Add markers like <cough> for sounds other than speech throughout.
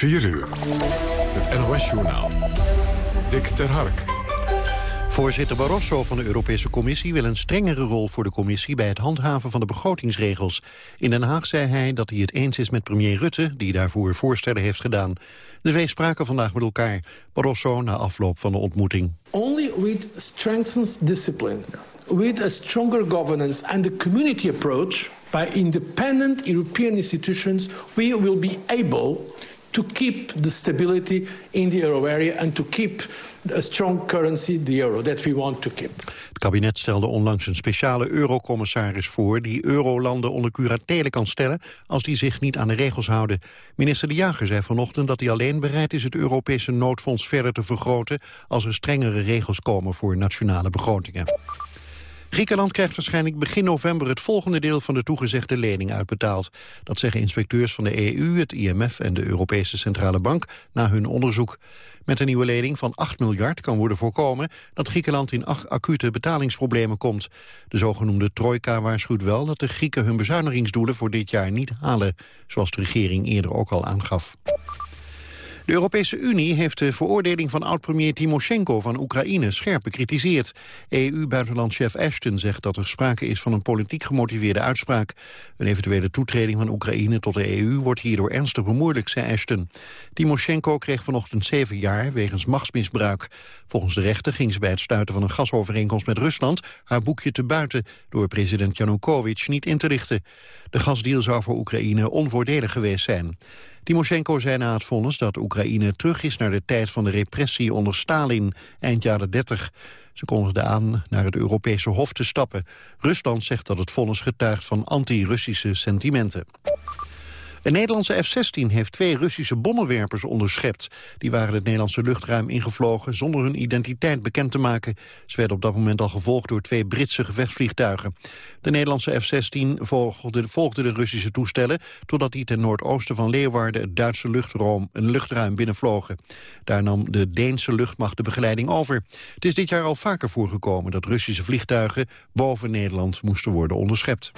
4 uur. Het NOS-journaal. Dick ter Hark. Voorzitter Barroso van de Europese Commissie wil een strengere rol voor de Commissie bij het handhaven van de begrotingsregels. In Den Haag zei hij dat hij het eens is met premier Rutte, die daarvoor voorstellen heeft gedaan. De twee spraken vandaag met elkaar. Barroso na afloop van de ontmoeting. Only with strengthens discipline, with a stronger governance and the community approach by independent European institutions, we will be able to keep the stability in the euro area and to keep a strong currency, the euro, that we want to keep. Het kabinet stelde onlangs een speciale eurocommissaris voor... die eurolanden onder curatele kan stellen als die zich niet aan de regels houden. Minister De Jager zei vanochtend dat hij alleen bereid is... het Europese noodfonds verder te vergroten... als er strengere regels komen voor nationale begrotingen. Griekenland krijgt waarschijnlijk begin november het volgende deel van de toegezegde lening uitbetaald. Dat zeggen inspecteurs van de EU, het IMF en de Europese Centrale Bank na hun onderzoek. Met een nieuwe lening van 8 miljard kan worden voorkomen dat Griekenland in acute betalingsproblemen komt. De zogenoemde trojka waarschuwt wel dat de Grieken hun bezuinigingsdoelen voor dit jaar niet halen, zoals de regering eerder ook al aangaf. De Europese Unie heeft de veroordeling van oud-premier Timoshenko van Oekraïne scherp bekritiseerd. EU-buitenlandchef Ashton zegt dat er sprake is van een politiek gemotiveerde uitspraak. Een eventuele toetreding van Oekraïne tot de EU wordt hierdoor ernstig bemoeilijkt, zei Ashton. Timoshenko kreeg vanochtend zeven jaar wegens machtsmisbruik. Volgens de rechter ging ze bij het sluiten van een gasovereenkomst met Rusland haar boekje te buiten door president Janukovic niet in te richten. De gasdeal zou voor Oekraïne onvoordelig geweest zijn. Timoshenko zei na het vonnis dat Oekraïne terug is naar de tijd van de repressie onder Stalin, eind jaren 30. Ze kondigde aan naar het Europese Hof te stappen. Rusland zegt dat het vonnis getuigt van anti-Russische sentimenten. Een Nederlandse F-16 heeft twee Russische bommenwerpers onderschept. Die waren het Nederlandse luchtruim ingevlogen zonder hun identiteit bekend te maken. Ze werden op dat moment al gevolgd door twee Britse gevechtsvliegtuigen. De Nederlandse F-16 volgde, volgde, de Russische toestellen... totdat die ten noordoosten van Leeuwarden het Duitse luchtruim, een luchtruim binnenvlogen. Daar nam de Deense luchtmacht de begeleiding over. Het is dit jaar al vaker voorgekomen dat Russische vliegtuigen... boven Nederland moesten worden onderschept.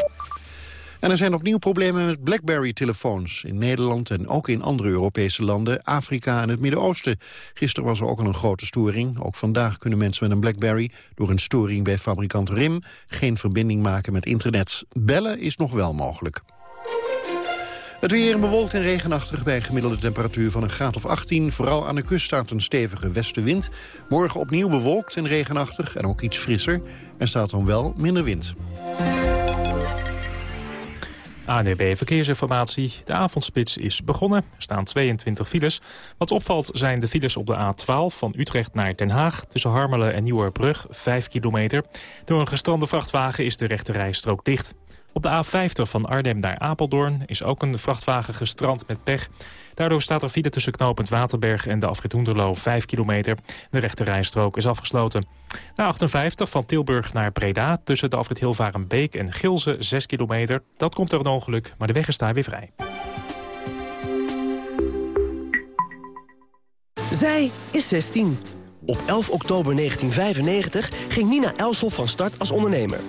En er zijn opnieuw problemen met BlackBerry-telefoons. In Nederland en ook in andere Europese landen, Afrika en het Midden-Oosten. Gisteren was er ook al een grote storing. Ook vandaag kunnen mensen met een BlackBerry door een storing bij fabrikant RIM... geen verbinding maken met internet. Bellen is nog wel mogelijk. Het weer bewolkt en regenachtig bij een gemiddelde temperatuur van een graad of 18. Vooral aan de kust staat een stevige westenwind. Morgen opnieuw bewolkt en regenachtig en ook iets frisser. Er staat dan wel minder wind. ANB Verkeersinformatie. De avondspits is begonnen. Er staan 22 files. Wat opvalt zijn de files op de A12 van Utrecht naar Den Haag... tussen Harmelen en Nieuwerbrug, 5 kilometer. Door een gestrande vrachtwagen is de rechte rijstrook dicht. Op de A50 van Arnhem naar Apeldoorn is ook een vrachtwagen gestrand met pech. Daardoor staat er file tussen knooppunt Waterberg en de afrit Hoenderloo 5 kilometer. De rechte rijstrook is afgesloten. Na 58 van Tilburg naar Breda tussen de afrit Hilvarenbeek en Gilze 6 kilometer. Dat komt door een ongeluk, maar de weg is daar weer vrij. Zij is 16. Op 11 oktober 1995 ging Nina Elshoff van start als ondernemer.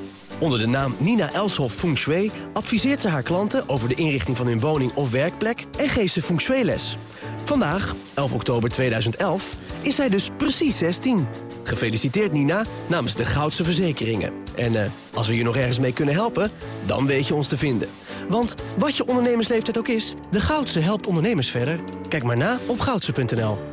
Onder de naam Nina Elshoff Feng Shui adviseert ze haar klanten over de inrichting van hun woning of werkplek en geeft ze Feng Shui les. Vandaag, 11 oktober 2011, is zij dus precies 16. Gefeliciteerd Nina, namens de Goudse Verzekeringen. En uh, als we je nog ergens mee kunnen helpen, dan weet je ons te vinden. Want wat je ondernemersleeftijd ook is, de Goudse helpt ondernemers verder. Kijk maar na op goudse.nl.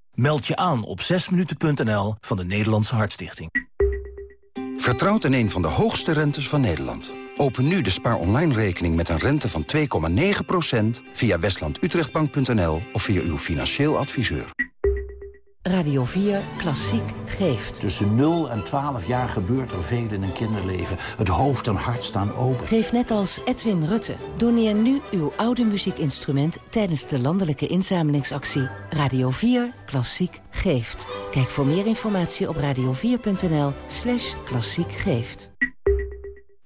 Meld je aan op 6minuten.nl van de Nederlandse Hartstichting. Vertrouwt in een van de hoogste rentes van Nederland. Open nu de spaar online rekening met een rente van 2,9% via westlandutrechtbank.nl of via uw financieel adviseur. Radio 4 Klassiek geeft. Tussen 0 en 12 jaar gebeurt er veel in een kinderleven. Het hoofd en hart staan open. Geef net als Edwin Rutte. Doneer nu uw oude muziekinstrument tijdens de landelijke inzamelingsactie Radio 4 Klassiek geeft. Kijk voor meer informatie op radio4.nl slash klassiek geeft.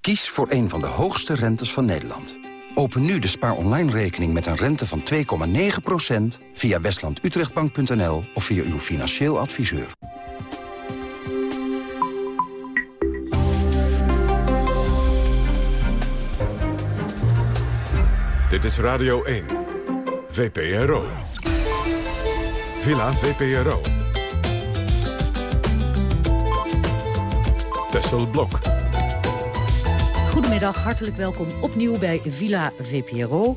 Kies voor een van de hoogste rentes van Nederland. Open nu de Spaar Online rekening met een rente van 2,9% via westlandutrechtbank.nl of via uw financieel adviseur. Dit is Radio 1. VPRO. Villa VPRO. Tessel Blok. Goedemiddag, hartelijk welkom opnieuw bij Villa VPRO.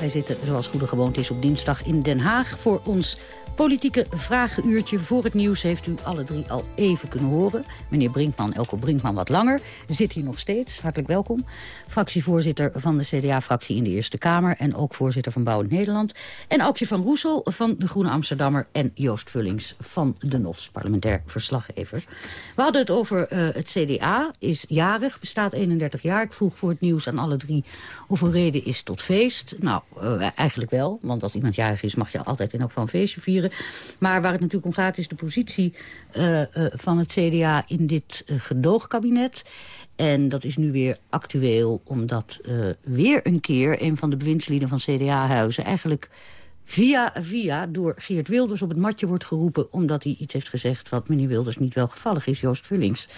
Wij zitten zoals goede gewoonte is op dinsdag in Den Haag voor ons politieke vragenuurtje. Voor het nieuws heeft u alle drie al even kunnen horen. Meneer Brinkman, Elko Brinkman wat langer, zit hier nog steeds. Hartelijk welkom. Fractievoorzitter van de CDA-fractie in de Eerste Kamer... en ook voorzitter van Bouwend Nederland. En Aukje van Roesel van de Groene Amsterdammer... en Joost Vullings van de NOS, parlementair verslaggever. We hadden het over uh, het CDA, is jarig, bestaat 31 jaar. Ik vroeg voor het nieuws aan alle drie hoeveel reden is tot feest. Nou, uh, eigenlijk wel, want als iemand jarig is... mag je altijd in ook van een feestje vieren. Maar waar het natuurlijk om gaat is de positie uh, uh, van het CDA in dit gedoogkabinet. En dat is nu weer actueel omdat weer een keer een van de bewindslieden van CDA-huizen... eigenlijk via via door Geert Wilders op het matje wordt geroepen... omdat hij iets heeft gezegd wat meneer Wilders niet welgevallig is, Joost Vullings.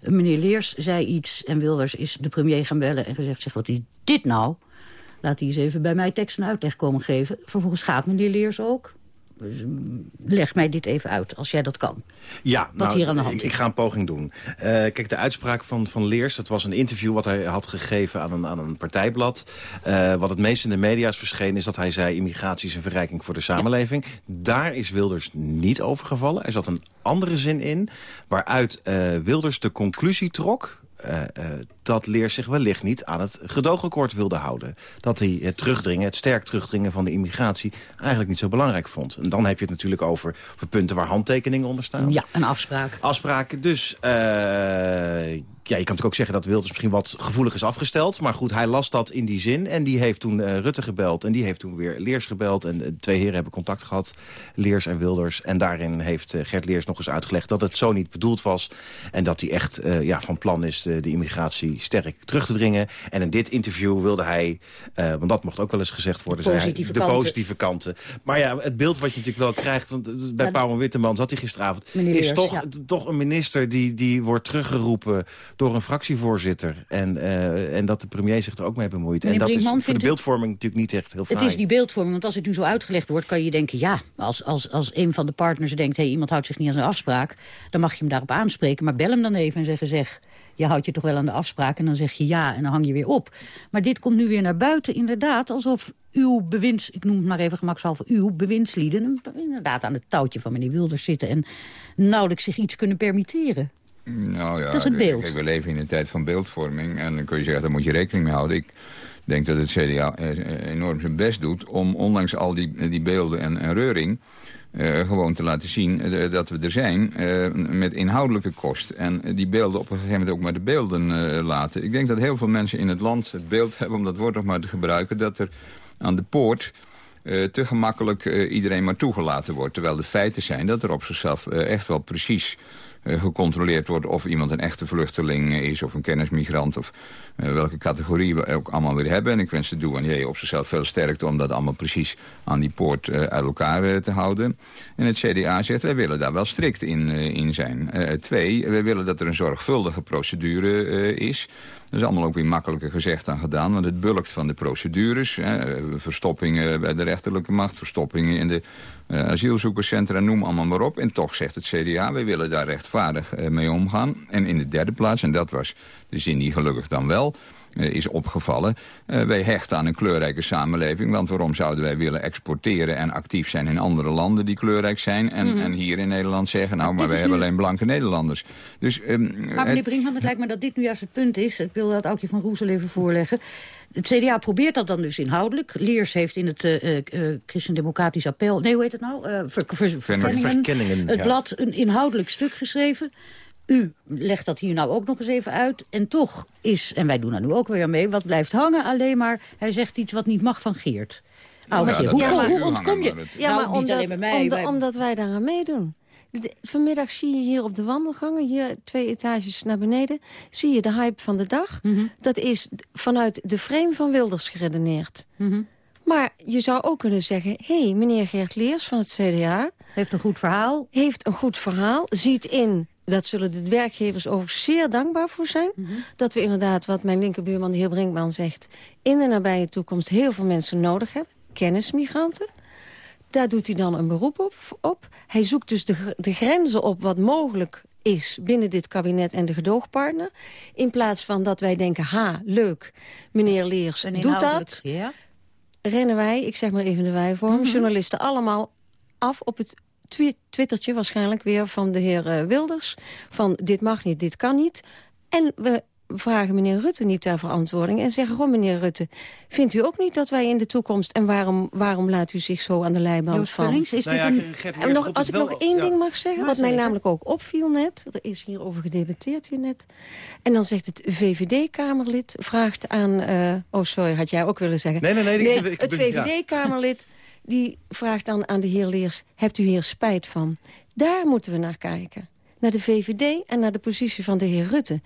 Meneer Leers zei iets en Wilders is de premier gaan bellen en gezegd... zeg, wat is dit nou? Laat hij eens even bij mij tekst en uitleg komen geven. Vervolgens gaat meneer Leers ook leg mij dit even uit, als jij dat kan. Ja, wat nou, hier aan de hand ik, is. ik ga een poging doen. Uh, kijk, de uitspraak van, van Leers, dat was een interview wat hij had gegeven aan een, aan een partijblad. Uh, wat het meest in de media is verschenen, is dat hij zei... immigratie is een verrijking voor de samenleving. Ja. Daar is Wilders niet over gevallen. Er zat een andere zin in, waaruit uh, Wilders de conclusie trok... Uh, uh, dat Leers zich wellicht niet aan het gedoogakkoord wilde houden. Dat hij het terugdringen, het sterk terugdringen van de immigratie... eigenlijk niet zo belangrijk vond. En dan heb je het natuurlijk over, over punten waar handtekeningen onder staan. Ja, een afspraak. Afspraken. Dus uh, ja, je kan natuurlijk ook zeggen dat Wilders misschien wat gevoelig is afgesteld. Maar goed, hij las dat in die zin. En die heeft toen uh, Rutte gebeld. En die heeft toen weer Leers gebeld. En de twee heren hebben contact gehad. Leers en Wilders. En daarin heeft uh, Gert Leers nog eens uitgelegd dat het zo niet bedoeld was. En dat hij echt ja, van plan is de, de immigratie sterk terug te dringen. En in dit interview wilde hij, want dat mocht ook wel eens gezegd worden... De positieve, hij, de kanten. positieve kanten. Maar ja, het beeld wat je natuurlijk wel krijgt... want bij ja, Pauw en Witteman zat hij gisteravond... Leers, is toch, ja. toch een minister die, die wordt teruggeroepen door een fractievoorzitter. En, uh, en dat de premier zich er ook mee bemoeit. Meneer en dat Brinkman is voor de het- beeldvorming natuurlijk niet echt heel fraai. Het is die beeldvorming, want als het nu zo uitgelegd wordt... kan je denken, ja, als, als, als een van de partners denkt... hey, iemand houdt zich niet aan zijn afspraak... dan mag je hem daarop aanspreken. Maar bel hem dan even en zeggen, zeg... je houdt je toch wel aan de afspraak en dan zeg je ja en dan hang je weer op. Maar dit komt nu weer naar buiten, inderdaad, alsof uw bewinds... ik noem het maar even gemakshalve uw bewindslieden... inderdaad aan het touwtje van meneer Wilders zitten... en nauwelijks zich iets kunnen permitteren. Nou ja, Dat is het beeld. Kijk, we leven in een tijd van beeldvorming. En dan kun je zeggen, daar moet je rekening mee houden. Ik denk dat het CDA eh, enorm zijn best doet... om ondanks al die, die beelden en, en reuring... Uh, gewoon te laten zien uh, dat we er zijn uh, met inhoudelijke kost. En die beelden op een gegeven moment ook maar de beelden laten. Ik denk dat heel veel mensen in het land het beeld <laughs> hebben... om dat woord nog maar te gebruiken... dat er aan de poort te gemakkelijk iedereen maar toegelaten wordt. Terwijl de feiten zijn dat er op zichzelf echt wel precies gecontroleerd wordt of iemand een echte vluchteling is of een kennismigrant of uh, welke categorie we ook allemaal weer hebben. En ik wens de douanier op zichzelf veel sterkte om dat allemaal precies aan die poort uh, uit elkaar te houden. En het CDA zegt wij willen daar wel strikt in, in zijn. twee, wij willen dat er een zorgvuldige procedure is. Dat is allemaal ook weer makkelijker gezegd dan gedaan, want het bulkt van de procedures. Hè, verstoppingen bij de rechterlijke macht, verstoppingen in de asielzoekerscentra, noem allemaal maar op. En toch zegt het CDA, wij willen daar rechtvaardig uh, mee omgaan. En in de derde plaats, en dat was de zin die gelukkig dan wel uh, is opgevallen... wij hechten aan een kleurrijke samenleving. Want waarom zouden wij willen exporteren en actief zijn in andere landen die kleurrijk zijn... en, Mhm. mm -hmm. en hier in Nederland zeggen, nou, maar dit wij hebben nu... alleen blanke Nederlanders. Dus, um, maar meneer Brinkman, het lijkt me dat dit nu juist het punt is. Ik wil dat Aukje van Roesel even voorleggen. Het CDA probeert dat dan dus inhoudelijk. Leers heeft in het uh, uh, Christendemocratisch Appel... Nee, hoe heet het nou? Uh, ver, ver, verkenningen, verkenningen, het ja. blad een inhoudelijk stuk geschreven. U legt dat hier nou ook nog eens even uit. En toch is, en wij doen er nu ook weer mee... wat blijft hangen alleen maar... hij zegt iets wat niet mag van Geert. Aukje, ja, hoe, ja, hoe, maar, hoe ontkom je... Het... Ja, nou, maar niet omdat, alleen bij mij. omdat, wij... omdat wij daaraan meedoen. Vanmiddag zie je hier op de wandelgangen, hier twee etages naar beneden... zie je de hype van de dag. Mhm. Dat is vanuit de frame van Wilders geredeneerd. Mhm. Maar je zou ook kunnen zeggen... hé, hey, meneer Geert Leers van het CDA... Heeft een goed verhaal. Heeft een goed verhaal, ziet in... Dat zullen de werkgevers overigens zeer dankbaar voor zijn. Mhm. Dat we inderdaad, wat mijn linkerbuurman de heer Brinkman zegt... in de nabije toekomst heel veel mensen nodig hebben. Kennismigranten. Daar doet hij dan een beroep op. op. Hij zoekt dus de, de grenzen op wat mogelijk is binnen dit kabinet en de gedoogpartner. In plaats van dat wij denken, ha, leuk, meneer Leers doet dat. Ja. Rennen wij, ik zeg maar even de wij-vorm, journalisten allemaal af op het twi- twittertje waarschijnlijk weer van de heer eh, Wilders. Van dit mag niet, dit kan niet. En we vragen meneer Rutte niet ter verantwoording. En zeggen gewoon, meneer Rutte, vindt u ook niet dat wij in de toekomst... en waarom, waarom laat u zich zo aan de leiband vallen? Is Nou ja, een... Nog, als ik nog één ja. ding mag zeggen, Maar wat mij zeker. namelijk ook opviel net... er is hierover gedebatteerd hier net... en dan zegt het VVD-Kamerlid, vraagt aan... eh, oh, sorry, had jij ook willen zeggen. Nee, nee, nee, ik- ik- het. VVD-Kamerlid die vraagt dan aan de heer Leers... hebt u hier spijt van? Daar moeten we naar kijken. Naar de VVD en naar de positie van de heer Rutte.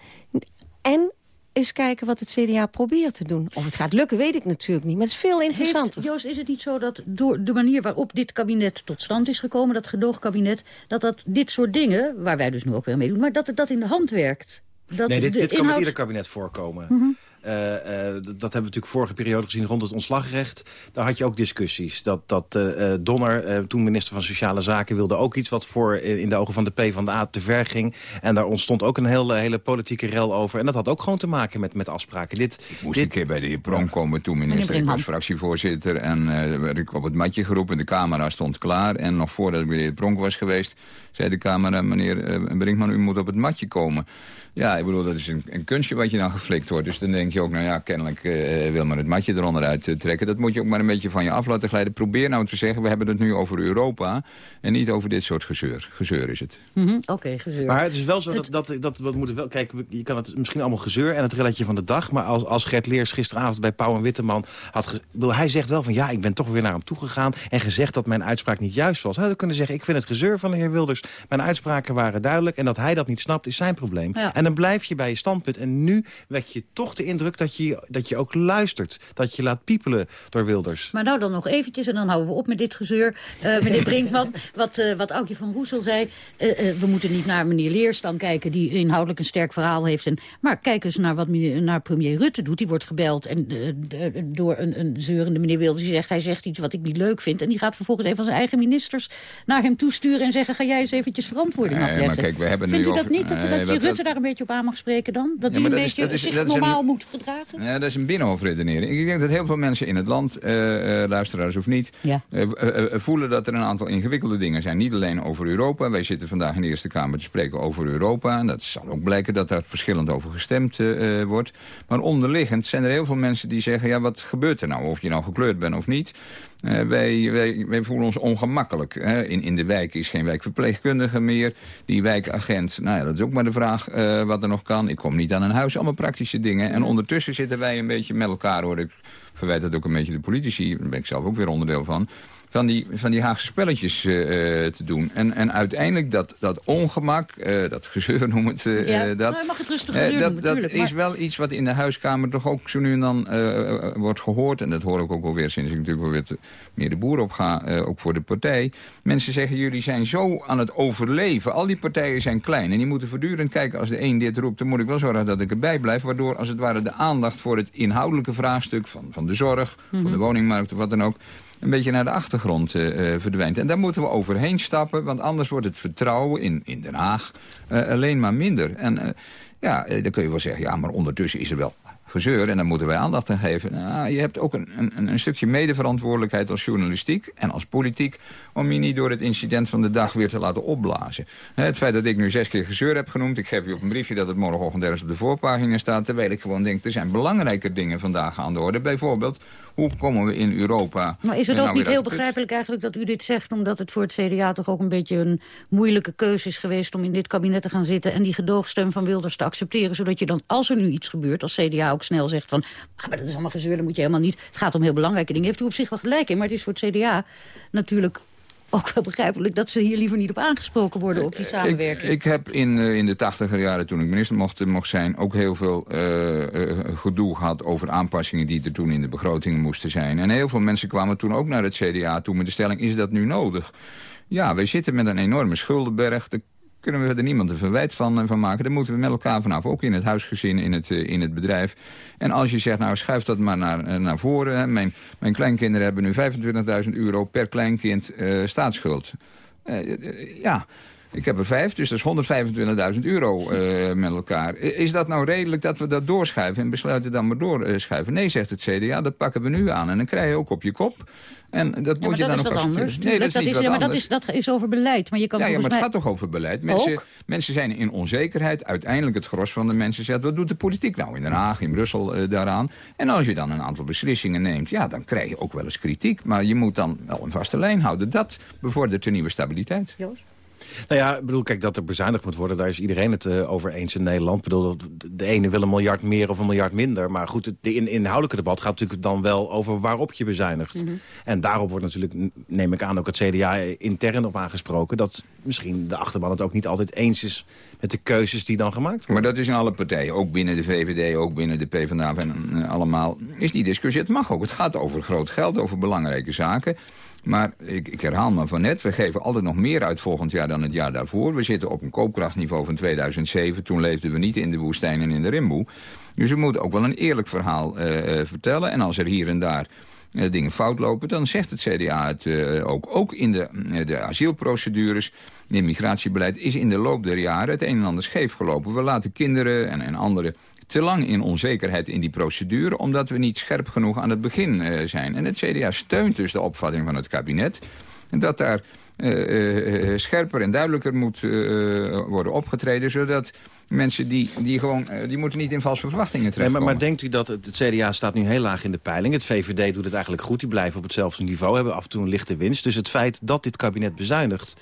En eens kijken wat het CDA probeert te doen. Of het gaat lukken, weet ik natuurlijk niet. Maar het is veel interessanter. Heeft, Joost, is het niet zo dat door de manier waarop dit kabinet tot stand is gekomen... dat gedoogkabinet, dat dat dit soort dingen, waar wij dus nu ook weer mee doen... maar dat het dat in de hand werkt? Dat nee, dit, de kan met ieder kabinet voorkomen. D- dat hebben we natuurlijk vorige periode gezien rond het ontslagrecht. Daar had je ook discussies. Dat, dat eh, eh, Donner, eh, toen minister van Sociale Zaken... wilde ook iets wat voor eh, in de ogen van de P van de A te ver ging. En daar ontstond ook een hele, hele politieke rel over. En dat had ook gewoon te maken met, met afspraken. Dit, Ik moest een keer bij de heer Pronk komen toen minister. Ik was fractievoorzitter en eh, werd ik op het matje geroepen. De camera stond klaar. En nog voordat ik bij de heer Pronk was geweest... zei de camera, meneer eh, Brinkman, u moet op het matje komen. Ja, ik bedoel, dat is een, een kunstje wat je dan geflikt wordt. Dus dan denk je ook, nou ja, kennelijk eh, wil men het matje eronder uit trekken. Dat moet je ook maar een beetje van je af laten glijden. Probeer nou te zeggen, we hebben het nu over Europa... en niet over dit soort gezeur. Gezeur is het. Mhm, Oké, gezeur. Maar het is wel zo dat, dat, dat we moeten wel... Kijk, we- je kan het misschien allemaal gezeur en het relletje van de dag... maar als, als Gert Leers gisteravond bij Pauw en Witteman had... bedoel, hij zegt wel van ja, ik ben toch weer naar hem toegegaan... en gezegd dat mijn uitspraak niet juist was. Hij had kunnen zeggen, ik vind het gezeur van de heer Wilders. Mijn uitspraken waren duidelijk en dat hij dat niet snapt is zijn probleem. Ja. En dan blijf je bij je standpunt. En nu wek je toch de indruk dat je, dat je ook luistert. Dat je laat piepelen door Wilders. Maar nou dan nog eventjes, en dan houden we op met dit gezeur. Eh, meneer <laughs> Brinkman, wat, eh wat Aukje van Roesel zei... eh, eh, we moeten niet naar meneer Leers dan kijken... die inhoudelijk een sterk verhaal heeft. En, maar kijk eens naar wat meneer, naar premier Rutte doet. Die wordt gebeld en, door een, een zeurende meneer Wilders. Die zegt, hij zegt iets wat ik niet leuk vind. En die gaat vervolgens een van zijn eigen ministers naar hem toesturen... en zeggen, ga jij eens eventjes verantwoording Nee, afleggen. maar kijk, we hebben Vindt nu u dat over- niet, dat, Nee, dat je wat- Rutte dat- daar een beetje op aan mag spreken dan? Dat Ja, hij een dat is- beetje is- zich is een- normaal moet gedragen? Ja, dat is een binnenhofredenering. Ik denk dat heel veel mensen in het land, eh, eh, luisteraars of niet... Ja. eh, voelen dat er een aantal ingewikkelde dingen zijn. Niet alleen over Europa. Wij zitten vandaag in de Eerste Kamer te spreken over Europa. En dat zal ook blijken dat daar verschillend over gestemd wordt. Maar onderliggend zijn er heel veel mensen die zeggen... ja, wat gebeurt er nou? Of je nou gekleurd bent of niet... Eh, wij, wij, wij voelen ons ongemakkelijk. Hè. In, in de wijk is geen wijkverpleegkundige meer. Die wijkagent, nou ja, dat is ook maar de vraag eh, wat er nog kan. Ik kom niet aan een huis, allemaal praktische dingen. En ondertussen zitten wij een beetje met elkaar, hoor. Ik verwijt dat ook een beetje de politici, daar ben ik zelf ook weer onderdeel van... van die, van die Haagse spelletjes eh, eh, te doen. En, en uiteindelijk dat, dat ongemak, eh, dat gezeur noem het... Ja, dat, nou, je mag het rustig gezeur dat, noemen, dat is wel iets wat in de huiskamer toch ook zo nu en dan wordt gehoord. En dat hoor ik ook wel weer sinds ik natuurlijk wel weer te- meer de boer op ga, ook voor de partij. Mensen zeggen, jullie zijn zo aan het overleven. Al die partijen zijn klein en die moeten voortdurend kijken... als de een dit roept, dan moet ik wel zorgen dat ik erbij blijf. Waardoor als het ware de aandacht voor het inhoudelijke vraagstuk... van, van de zorg, van Mhm. de woningmarkt of wat dan ook een beetje naar de achtergrond eh, eh, verdwijnt. En daar moeten we overheen stappen, want anders wordt het vertrouwen in, in Den Haag eh, alleen maar minder. En ja, dan kun je wel zeggen, ja, maar ondertussen is er wel gezeur en daar moeten wij aandacht aan geven. Nou, je hebt ook een, een, een stukje medeverantwoordelijkheid als journalistiek en als politiek... om je niet door het incident van de dag weer te laten opblazen. Het feit dat ik nu zes keer gezeur heb genoemd... ik geef u op een briefje dat het morgenochtend ergens op de voorpagina staat... terwijl ik gewoon denk, er zijn belangrijke dingen vandaag aan de orde. Bijvoorbeeld, hoe komen we in Europa... Maar is het nou ook niet heel begrijpelijk eigenlijk dat u dit zegt... omdat het voor het CDA toch ook een beetje een moeilijke keuze is geweest... om in dit kabinet te gaan zitten en die gedoogsteun van Wilders te accepteren... zodat je dan, als er nu iets gebeurt, als CDA ook snel zegt van... Ah, maar dat is allemaal gezeur, dat moet je helemaal niet. Het gaat om heel belangrijke dingen. Heeft u op zich wel gelijk in, maar het is voor het CDA natuurlijk ook wel begrijpelijk dat ze hier liever niet op aangesproken worden op die samenwerking. Ik, ik heb in, uh, in de tachtiger jaren, toen ik minister mocht, mocht zijn... ook heel veel uh, uh, gedoe gehad over aanpassingen die er toen in de begrotingen moesten zijn. En heel veel mensen kwamen toen ook naar het CDA toe met de stelling... is dat nu nodig? Ja, wij zitten met een enorme schuldenberg kunnen we er niemand een verwijt van, van maken. Daar moeten we met elkaar vanaf, ook in het huisgezin, in het, uh, in het bedrijf. En als je zegt, nou schuif dat maar naar, uh, naar voren. Mijn, mijn kleinkinderen hebben nu 25.000 euro per kleinkind staatsschuld. ja, ik heb er vijf, dus dat is 125.000 euro uh, met elkaar. Is dat nou redelijk dat we dat doorschuiven en besluiten dan maar doorschuiven? Nee, zegt het CDA, dat pakken we nu aan. En dan krijg je ook op je kop. En dat ja, moet je dat dan is ook wat anders. Nee, dat is, dat niet is, wat ja, maar dat anders. is, dat is over beleid. Maar je kan Ja, ja, maar het mij... gaat toch over beleid. Mensen, Ook? mensen zijn in onzekerheid. Uiteindelijk het gros van de mensen zegt... wat doet de politiek nou in Den Haag, in Brussel uh, daaraan? En als je dan een aantal beslissingen neemt... ja, dan krijg je ook wel eens kritiek. Maar je moet dan wel een vaste lijn houden. Dat bevordert de nieuwe stabiliteit. Joost? Nou ja, ik bedoel, kijk, dat er bezuinigd moet worden... daar is iedereen het uh, over eens in Nederland. Ik bedoel, dat de ene wil een miljard meer of een miljard minder. Maar goed, het de in, inhoudelijke debat gaat natuurlijk dan wel over waarop je bezuinigt. Mhm. Mm -hmm. En daarop wordt natuurlijk, neem ik aan, ook het CDA intern op aangesproken... dat misschien de achterban het ook niet altijd eens is met de keuzes die dan gemaakt worden. Maar dat is in alle partijen, ook binnen de VVD, ook binnen de PvdA en uh, allemaal... is die discussie, het mag ook. Het gaat over groot geld, over belangrijke zaken... Maar ik, herhaal me van net, we geven altijd nog meer uit volgend jaar dan het jaar daarvoor. We zitten op een koopkrachtniveau van 2007. Toen leefden we niet in de woestijn en in de rimboe. Dus we moeten ook wel een eerlijk verhaal uh, vertellen. En als er hier en daar uh, dingen fout lopen, dan zegt het CDA het ook. Ook in de, de asielprocedures, het migratiebeleid, is in de loop der jaren het een en ander scheef gelopen. We laten kinderen en, en anderen te lang in onzekerheid in die procedure... omdat we niet scherp genoeg aan het begin uh, zijn. En het CDA steunt dus de opvatting van het kabinet... dat daar uh, uh, scherper en duidelijker moet worden opgetreden... zodat mensen die, die gewoon, die moeten niet in valse verwachtingen Nee, maar, terechtkomen. maar denkt u dat het, het CDA staat nu heel laag in de peiling? Het VVD doet het eigenlijk goed, die blijven op hetzelfde niveau... hebben af en toe een lichte winst. Dus het feit dat dit kabinet bezuinigt...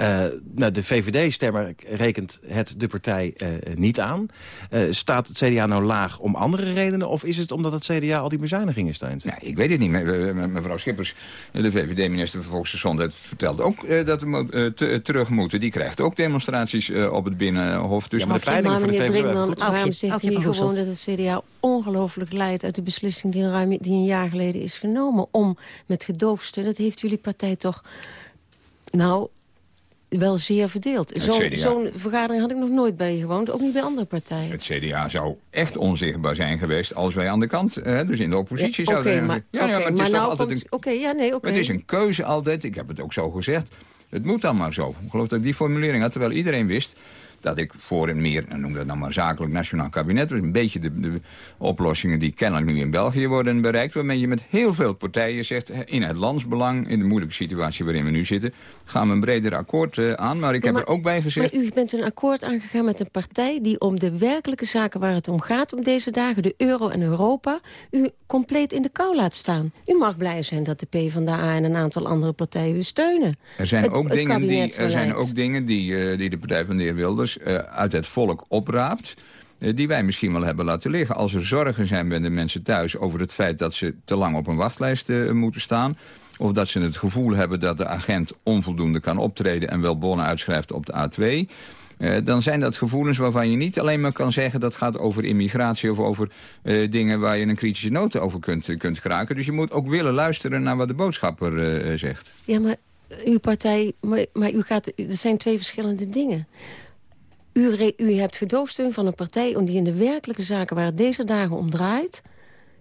Uh, nou, de VVD-stemmer rekent het de partij uh, niet aan. Uh, staat het CDA nou laag om andere redenen... of is het omdat het CDA al die bezuinigingen steunt? Nee, ik weet het niet. Me, me, mevrouw Schippers, de VVD-minister van Volksgezondheid... vertelt ook dat we terug moeten. Die krijgt ook demonstraties op het Binnenhof. Dus ja, maar de peilingen maar van de meneer VVD... Brinkman, waarom zegt u niet gewoon dat het CDA ongelooflijk leidt... uit de beslissing die ruim, die een jaar geleden is genomen... om met gedoogsteun, dat heeft jullie partij toch... nou, wel zeer verdeeld. Zo'n zo vergadering had ik nog nooit bij gewoond, ook niet bij andere partijen. Het CDA zou echt onzichtbaar zijn geweest als wij aan de kant, eh, dus in de oppositie Ja, zouden oké, zijn. maar- ja, ja, oké, maar het maar is toch nou altijd komt- een... Oké, ja, nee, oké. Het is een keuze altijd, ik heb het ook zo gezegd. Het moet dan maar zo. Ik geloof dat ik die formulering had, terwijl iedereen wist dat ik voor een meer, en noem dat nou maar zakelijk nationaal kabinet... dus een beetje de, de oplossingen die kennelijk nu in België worden bereikt... waarmee je met heel veel partijen zegt... in het landsbelang, in de moeilijke situatie waarin we nu zitten... gaan we een breder akkoord uh, aan. Maar ik heb maar- er ook bij gezegd... Maar u bent een akkoord aangegaan met een partij die om de werkelijke zaken waar het om gaat om deze dagen, de euro en Europa, u compleet in de kou laat staan. U mag blij zijn dat de PvdA en een aantal andere partijen u steunen. Er zijn, Het- ook, het dingen die, er zijn kabinetsbeleid. ook dingen die, eh, die de partij van de heer Wilders eh, uit het volk opraapt. eh, die wij misschien wel hebben laten liggen. Als er zorgen zijn bij de mensen thuis over het feit dat ze te lang op een wachtlijst eh, moeten staan. Of dat ze het gevoel hebben dat de agent onvoldoende kan optreden en wel bonnen uitschrijft op de A2. Eh, dan zijn dat gevoelens waarvan je niet alleen maar kan zeggen... dat gaat over immigratie of over eh, dingen waar je een kritische noot over kunt, kunt kraken. Dus je moet ook willen luisteren naar wat de boodschapper eh, zegt. Ja, maar uw partij, maar, maar u gaat, er zijn twee verschillende dingen. U, u hebt gedoogsteun van een partij om die in de werkelijke zaken waar het deze dagen om draait,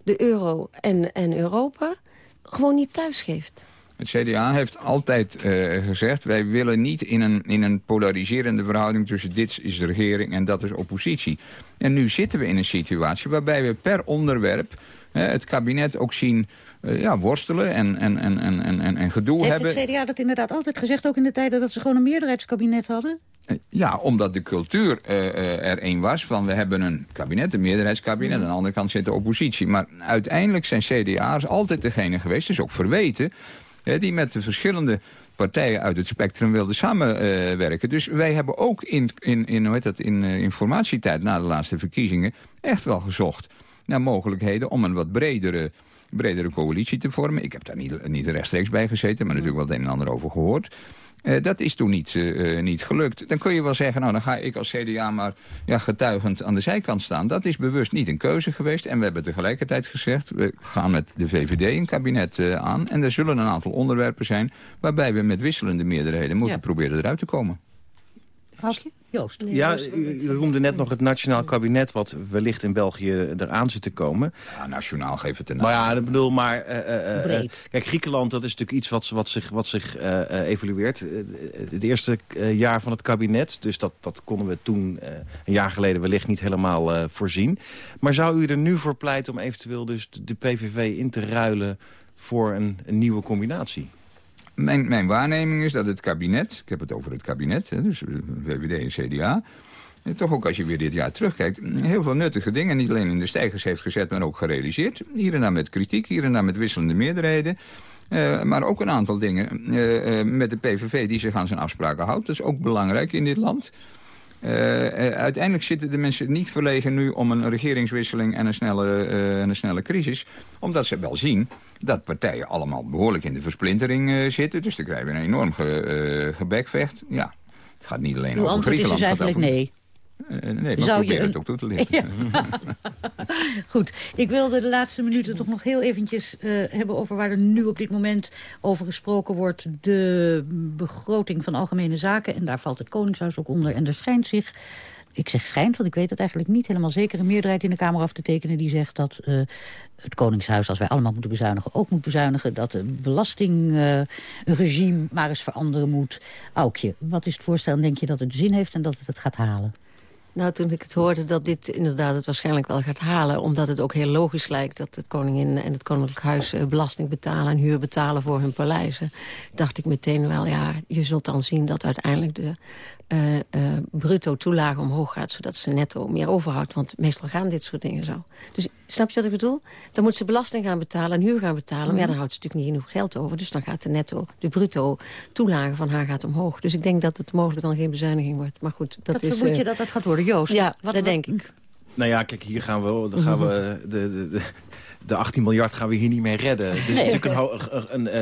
de euro en, en Europa, gewoon niet thuis geeft. Het CDA heeft altijd eh, gezegd... wij willen niet in een, in een polariserende verhouding... tussen dit is de regering en dat is oppositie. En nu zitten we in een situatie waarbij we per onderwerp... het kabinet ook zien eh, ja, worstelen en, en, en, en, en, en- gedoe Heeft hebben. het CDA dat inderdaad altijd gezegd, ook in de tijden dat ze gewoon een meerderheidskabinet hadden? Eh, Ja, omdat de cultuur eh, er één was van we hebben een kabinet, een meerderheidskabinet. Aan de andere kant zit de oppositie. Maar uiteindelijk zijn CDA's altijd degene geweest, dus ook verweten... die met de verschillende partijen uit het spectrum wilden samenwerken. dus wij hebben ook in, in, in, hoe heet dat, in eh, informatietijd na de laatste verkiezingen... echt wel gezocht naar mogelijkheden om een wat bredere bredere coalitie te vormen. Ik heb daar niet, niet rechtstreeks bij gezeten, maar natuurlijk wel het een en ander over gehoord. Uh, dat is toen niet, uh, niet gelukt. Dan kun je wel zeggen, nou dan ga ik als CDA maar ja, getuigend aan de zijkant staan. Dat is bewust niet een keuze geweest. En we hebben tegelijkertijd gezegd, we gaan met de VVD een kabinet uh, aan. En er zullen een aantal onderwerpen zijn waarbij we met wisselende meerderheden moeten ja. proberen eruit te komen. Joost. Ja, u, u noemde net nog het nationaal kabinet... wat wellicht in België eraan zit te komen. Ja, nationaal geef het een naam. Maar ja, ik bedoel, maar... Uh, uh, kijk, Griekenland, dat is natuurlijk iets wat, wat zich, wat zich evolueert. het eerste jaar van het kabinet, dus dat, dat konden we toen... een jaar geleden wellicht niet helemaal voorzien. Maar zou u er nu voor pleiten om eventueel dus de PVV in te ruilen... voor een, een nieuwe combinatie? Mijn, mijn waarneming is dat het kabinet, ik heb het over het kabinet, dus VVD en CDA... toch ook als je weer dit jaar terugkijkt... heel veel nuttige dingen niet alleen in de stijgers heeft gezet... maar ook gerealiseerd. Hier en daar met kritiek, hier en daar met wisselende meerderheden. Maar ook een aantal dingen met de PVV die zich aan zijn afspraken houdt. Dat is ook belangrijk in dit land. Uh, uiteindelijk zitten de mensen niet verlegen nu om een regeringswisseling en een snelle, uh, een snelle crisis. Omdat ze wel zien dat partijen allemaal behoorlijk in de versplintering zitten. Dus dan krijgen we een enorm ge, gebekvecht. Ja, het gaat niet alleen Uw over Griekenland. is dus eigenlijk nee. Uh, nee, maar Zou probeer je het ook toe te lichten. Ja. <laughs> Goed, ik wilde de laatste minuten toch nog heel eventjes uh, hebben... over waar er nu op dit moment over gesproken wordt. De begroting van Algemene Zaken. En daar valt het Koningshuis ook onder. En er schijnt zich ik zeg schijnt, want ik weet het eigenlijk niet helemaal zeker... een meerderheid in de Kamer af te tekenen die zegt dat uh, het Koningshuis... als wij allemaal moeten bezuinigen, ook moet bezuinigen... dat het belastingregime uh, maar eens veranderen moet. Aukje, wat is het voorstel? Denk je dat het zin heeft en dat het het gaat halen? Nou, toen ik het hoorde dat dit inderdaad het waarschijnlijk wel gaat halen... omdat het ook heel logisch lijkt dat het koningin en het koninklijk huis... belasting betalen en huur betalen voor hun paleizen... dacht ik meteen wel, ja, je zult dan zien dat uiteindelijk de uh, uh, bruto toelage omhoog gaat... zodat ze netto meer overhoudt. Want meestal gaan dit soort dingen zo. Dus snap je wat ik bedoel? Dan moet ze belasting gaan betalen en huur gaan betalen. Maar ja, dan houdt ze natuurlijk niet genoeg geld over. Dus dan gaat de netto, de bruto toelage van haar gaat omhoog. Dus ik denk dat het mogelijk dan geen bezuiniging wordt. Maar goed, dat, dat is... vermoed je dat dat gaat worden, Joost? Ja, wat, dat denk ik. Nou ja, kijk, hier gaan we, dan gaan we de, de, de, de 18 miljard gaan we hier niet mee redden. Dus nee. natuurlijk een, een,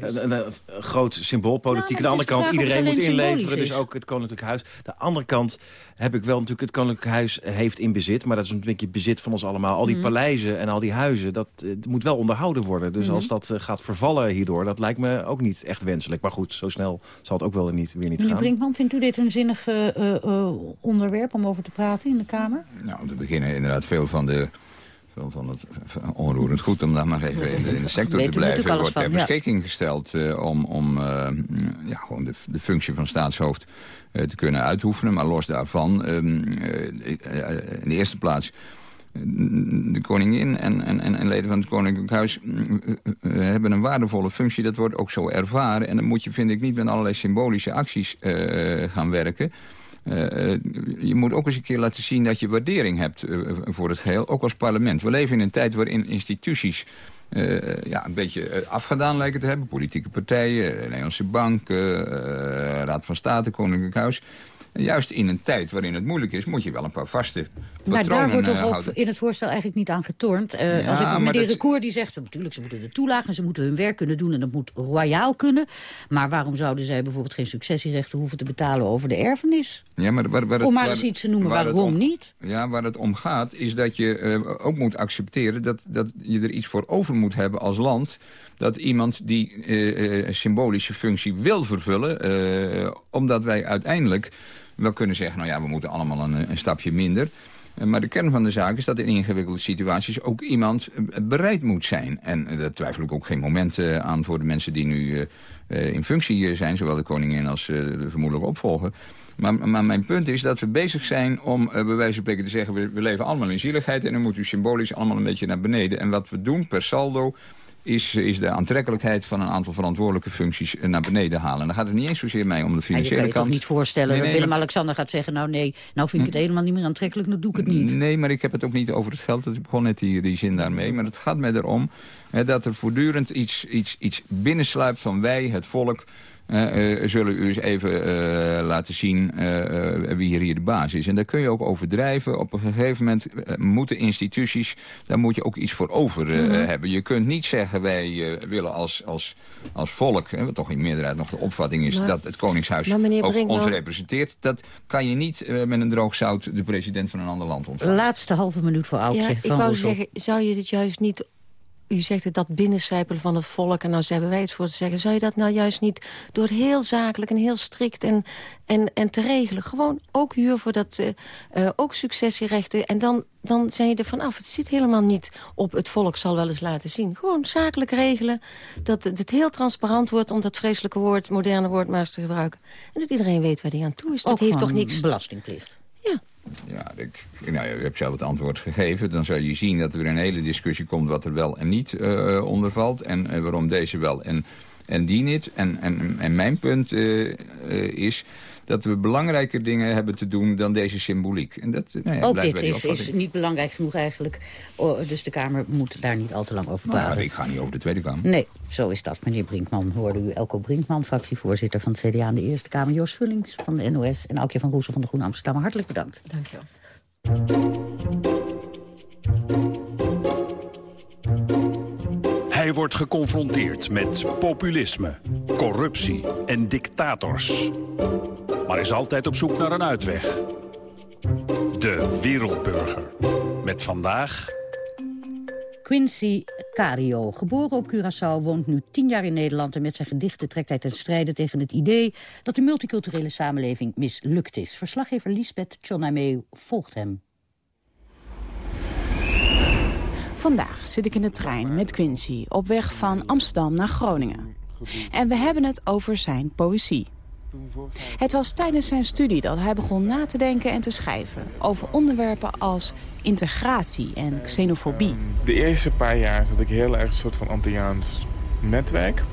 een, een, een groot symboolpolitiek. Nou, Aan de andere kant, iedereen moet inleveren, dus ook het Koninklijk Huis. De andere kant heb ik wel natuurlijk het Koninklijk Huis heeft in bezit... maar dat is een beetje bezit van ons allemaal. Al die mm. paleizen en al die huizen, dat, dat moet wel onderhouden worden. Dus mm. als dat uh, gaat vervallen hierdoor, dat lijkt me ook niet echt wenselijk. Maar goed, zo snel zal het ook wel niet, weer niet Meneer gaan. Brinkman, vindt u dit een zinnig uh, uh, onderwerp om over te praten in de Kamer? Nou, om te beginnen inderdaad veel van de veel van het onroerend goed om daar maar even in de, sector te blijven, wordt ter beschikking ja. gesteld uh, om, om uh, ja, gewoon de, de functie van staatshoofd uh, te kunnen uitoefenen. Maar los daarvan, um, in de eerste plaats de koningin en, en, en leden van het Koninklijk Huis hebben een waardevolle functie. Dat wordt ook zo ervaren. En dan moet je, vind ik, niet met allerlei symbolische acties gaan werken. Uh, je moet ook eens een keer laten zien dat je waardering hebt uh, voor het geheel, ook als parlement. We leven in een tijd waarin instituties ja, een beetje afgedaan lijken te hebben. Politieke partijen, Nederlandse Bank, Raad van State, Koninklijk Huis. En juist in een tijd waarin het moeilijk is, moet je wel een paar vaste Maar daar wordt toch ook in het voorstel eigenlijk niet aan getornd. Uh, ja, als ik meneer dat... Recour die zegt, natuurlijk, ze moeten de toelagen, ze moeten hun werk kunnen doen en dat moet royaal kunnen. Maar waarom zouden zij bijvoorbeeld geen successierechten hoeven te betalen over de erfenis? Ja, maar waar, waar het, om maar eens iets te noemen, waarom om, niet? Ja, waar het om gaat is dat je uh, ook moet accepteren dat, dat je er iets voor over moet hebben als land dat iemand die uh, symbolische functie wil vervullen... Omdat wij uiteindelijk wel kunnen zeggen... nou ja, we moeten allemaal een, een stapje minder... Maar de kern van de zaak is dat in ingewikkelde situaties ook iemand bereid moet zijn. En daar twijfel ik ook geen moment aan voor de mensen die nu in functie zijn. Zowel de koningin als de vermoedelijke opvolger. Maar, maar, mijn punt is dat we bezig zijn om bij wijze van spreken te zeggen... We, we leven allemaal in zieligheid en dan moet u symbolisch allemaal een beetje naar beneden. En wat we doen per saldo is, is de aantrekkelijkheid van een aantal verantwoordelijke functies naar beneden halen. En dan gaat het niet eens zozeer mij om de financiële kant. je kan je toch niet voorstellen nee, nee, dat Willem-Alexander gaat zeggen... nou nee, nou vind ik het helemaal niet meer aantrekkelijk, dan doe ik het niet. Nee, maar ik heb het ook niet over het geld. Ik begon net die, die zin daarmee. Maar het gaat mij erom hè, dat er voortdurend iets, iets, iets binnensluipt van wij, het volk... uh, zullen u eens even uh, laten zien wie hier, de baas is. En daar kun je ook overdrijven. Op een gegeven moment moeten instituties, daar moet je ook iets voor over mm -hmm. hebben. Je kunt niet zeggen, wij willen als, als, als volk, hè, wat toch in meerderheid nog de opvatting is... Maar, dat het Koningshuis ook ons representeert. Dat kan je niet met een droog zout de president van een ander land ontvangen. Laatste halve minuut voor Aukje. Ja, ik wou zeggen, zou je het juist niet u zegt het, dat binnencijpelen van het volk... en nou hebben wij het voor te zeggen... zou je dat nou juist niet door het heel zakelijk en heel strikt en, en, en te regelen... gewoon ook huur voor dat, uh, uh, ook successierechten... en dan, dan zijn je er vanaf. Het zit helemaal niet op het volk zal wel eens laten zien. Gewoon zakelijk regelen, dat het heel transparant wordt... om dat vreselijke woord, moderne woord maar eens te gebruiken. En dat iedereen weet waar hij aan toe is. Dat ook heeft toch niks... belastingplicht. Ja. Ja, ik, nou, u hebt zelf het antwoord gegeven. Dan zal je zien dat er een hele discussie komt wat er wel en niet uh, onder valt. En uh, waarom deze wel en, en die niet. En, en, en mijn punt uh, is dat we belangrijke dingen hebben te doen dan deze symboliek. En dat, nou ja, Ook dit is, is, niet belangrijk genoeg eigenlijk. Oh, dus de Kamer moet daar niet al te lang over praten. Nou, ik ga niet over de Tweede Kamer. Nee, zo is dat. Meneer Brinkman hoorde u Elko Brinkman, fractievoorzitter van het CDA in de Eerste Kamer. Jos Vullings van de NOS en Aukje van Roesel van de Groene Amsterdam. Hartelijk bedankt. Dank je wel. Hij wordt geconfronteerd met populisme, corruptie en dictators. Maar is altijd op zoek naar een uitweg. De Wereldburger. Met vandaag... Quincy Cario, geboren op Curaçao, woont nu tien jaar in Nederland... en met zijn gedichten trekt hij ten strijde tegen het idee... dat de multiculturele samenleving mislukt is. Verslaggever Lisbeth Chonameu volgt hem. Vandaag zit ik in de trein met Quincy op weg van Amsterdam naar Groningen. En we hebben het over zijn poëzie. Het was tijdens zijn studie dat hij begon na te denken en te schrijven... over onderwerpen als integratie en xenofobie. De eerste paar jaar zat ik heel erg een soort van Antilliaans netwerk.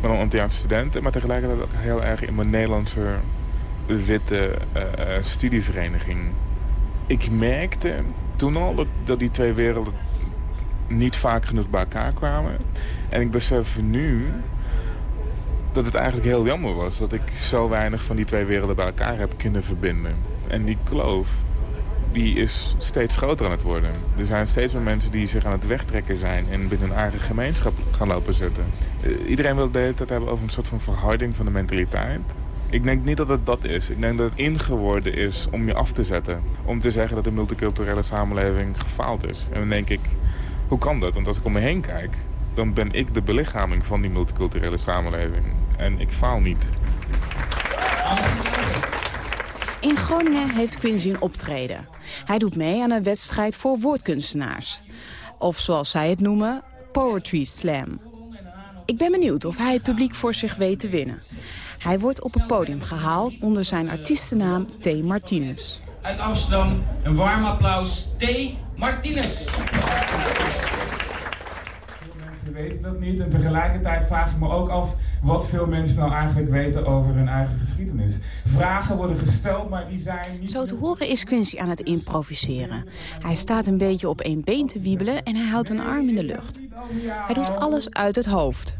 Maar dan Antilliaanse studenten, maar tegelijkertijd ook heel erg in mijn Nederlandse witte uh, studievereniging. Ik merkte toen al dat die twee werelden niet vaak genoeg bij elkaar kwamen. En ik besef nu dat het eigenlijk heel jammer was... dat ik zo weinig van die twee werelden bij elkaar heb kunnen verbinden. En die kloof, die is steeds groter aan het worden. Er zijn steeds meer mensen die zich aan het wegtrekken zijn... en binnen hun eigen gemeenschap gaan lopen zitten. Uh, iedereen wil de hele tijd hebben over een soort van verharding van de mentaliteit. Ik denk niet dat het dat is. Ik denk dat het ingeworden is om je af te zetten. Om te zeggen dat de multiculturele samenleving gefaald is. En dan denk ik, hoe kan dat? Want als ik om me heen kijk, dan ben ik de belichaming van die multiculturele samenleving. En ik faal niet. In Groningen heeft Quincy een optreden. Hij doet mee aan een wedstrijd voor woordkunstenaars. Of zoals zij het noemen, Poetry Slam. Ik ben benieuwd of hij het publiek voor zich weet te winnen. Hij wordt op het podium gehaald onder zijn artiestennaam T. Martinez. Uit Amsterdam, een warm applaus, T. Martinez. Weten dat niet en tegelijkertijd vraag ik me ook af wat veel mensen nou eigenlijk weten over hun eigen geschiedenis. Vragen worden gesteld, maar die zijn niet... Zo te horen is Quincy aan het improviseren. Hij staat een beetje op één been te wiebelen en hij houdt een arm in de lucht. Hij doet alles uit het hoofd.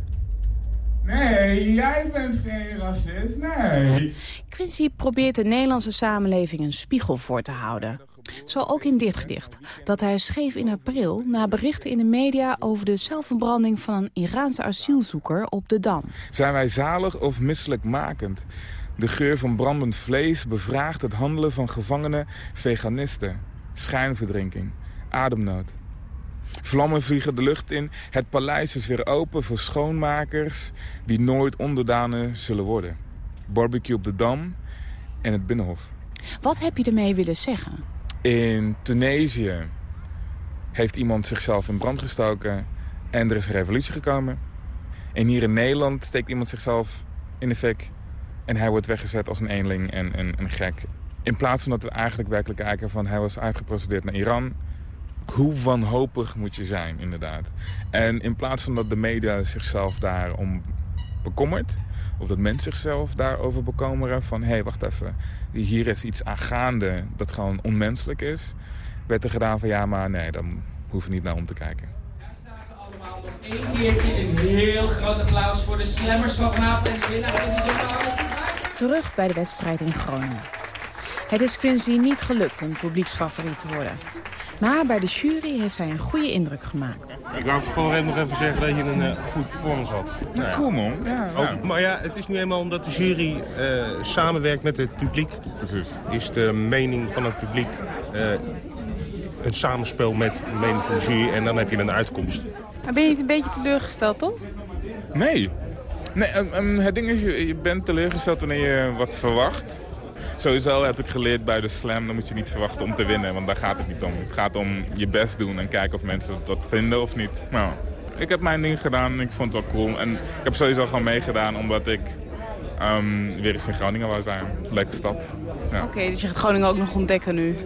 Nee, jij bent geen racist, nee. Quincy probeert de Nederlandse samenleving een spiegel voor te houden. Zo ook in dit gedicht, dat hij schreef in april... na berichten in de media over de zelfverbranding van een Iraanse asielzoeker op de Dam. Zijn wij zalig of misselijkmakend? De geur van brandend vlees bevraagt het handelen van gevangene veganisten. Schijnverdrinking, ademnood. Vlammen vliegen de lucht in. Het paleis is weer open voor schoonmakers die nooit onderdanen zullen worden. Barbecue op de Dam en het Binnenhof. Wat heb je ermee willen zeggen? In Tunesië heeft iemand zichzelf in brand gestoken en er is een revolutie gekomen. En hier in Nederland steekt iemand zichzelf in de fik en hij wordt weggezet als een eenling en een, gek. In plaats van dat we eigenlijk werkelijk kijken van hij was uitgeprocedeerd naar Iran hoe wanhopig moet je zijn, inderdaad. En in plaats van dat de media zichzelf daarom bekommert... of dat mensen zichzelf daarover bekommeren van... hé, hey, wacht even, hier is iets aangaande dat gewoon onmenselijk is... werd er gedaan van ja, maar nee, dan hoeven we niet naar om te kijken. Eén keertje een heel groot applaus voor de slammers van vanavond en de winnaar van de Terug bij de wedstrijd in Groningen. Het is Quincy niet gelukt een publieksfavoriet te worden. Maar bij de jury heeft hij een goede indruk gemaakt. Ik wou tevoren nog even zeggen dat je een uh, goed performance had. Nou ja. Cool man. Ja, Ook, maar ja, het is nu eenmaal omdat de jury uh, samenwerkt met het publiek. Precies. Is de mening van het publiek uh, een samenspel met de mening van de jury. En dan heb je een uitkomst. Maar ben je niet een beetje teleurgesteld, toch? Nee. nee um, um, het ding is, je, je bent teleurgesteld wanneer je wat verwacht. Sowieso heb ik geleerd bij de slam, dan moet je niet verwachten om te winnen. Want daar gaat het niet om. Het gaat om je best doen en kijken of mensen dat vinden of niet. Nou, ik heb mijn ding gedaan en ik vond het wel cool. En ik heb sowieso gewoon meegedaan omdat ik um, weer eens in Groningen wou zijn. Leuke stad. Ja. Oké, dus je gaat Groningen ook nog ontdekken nu?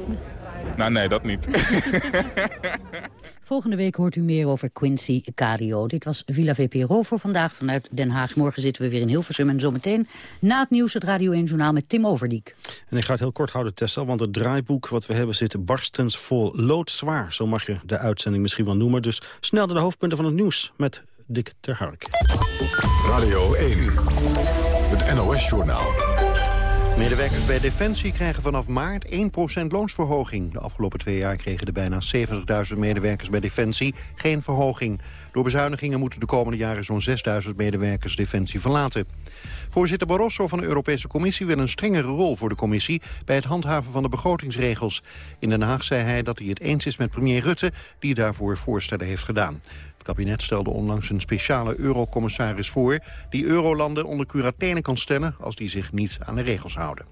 Nou, nee, dat niet. <laughs> Volgende week hoort u meer over Quincy Cario. Dit was Villa VPRO voor vandaag vanuit Den Haag. Morgen zitten we weer in Hilversum en zometeen na het nieuws het Radio 1 Journaal met Tim Overdiek. En ik ga het heel kort houden, Tessel, want het draaiboek wat we hebben zit barstens vol loodzwaar. Zo mag je de uitzending misschien wel noemen. Dus snel naar de hoofdpunten van het nieuws met Dick Terhark. Radio 1, het NOS-journaal. Medewerkers bij Defensie krijgen vanaf maart 1% loonsverhoging. De afgelopen twee jaar kregen de bijna 70.000 medewerkers bij Defensie geen verhoging. Door bezuinigingen moeten de komende jaren zo'n 6.000 medewerkers Defensie verlaten. Voorzitter Barroso van de Europese Commissie wil een strengere rol voor de Commissie bij het handhaven van de begrotingsregels. In Den Haag zei hij dat hij het eens is met premier Rutte, die daarvoor voorstellen heeft gedaan. Kabinet stelde onlangs een speciale eurocommissaris voor... die eurolanden onder curatene kan stellen als die zich niet aan de regels houden.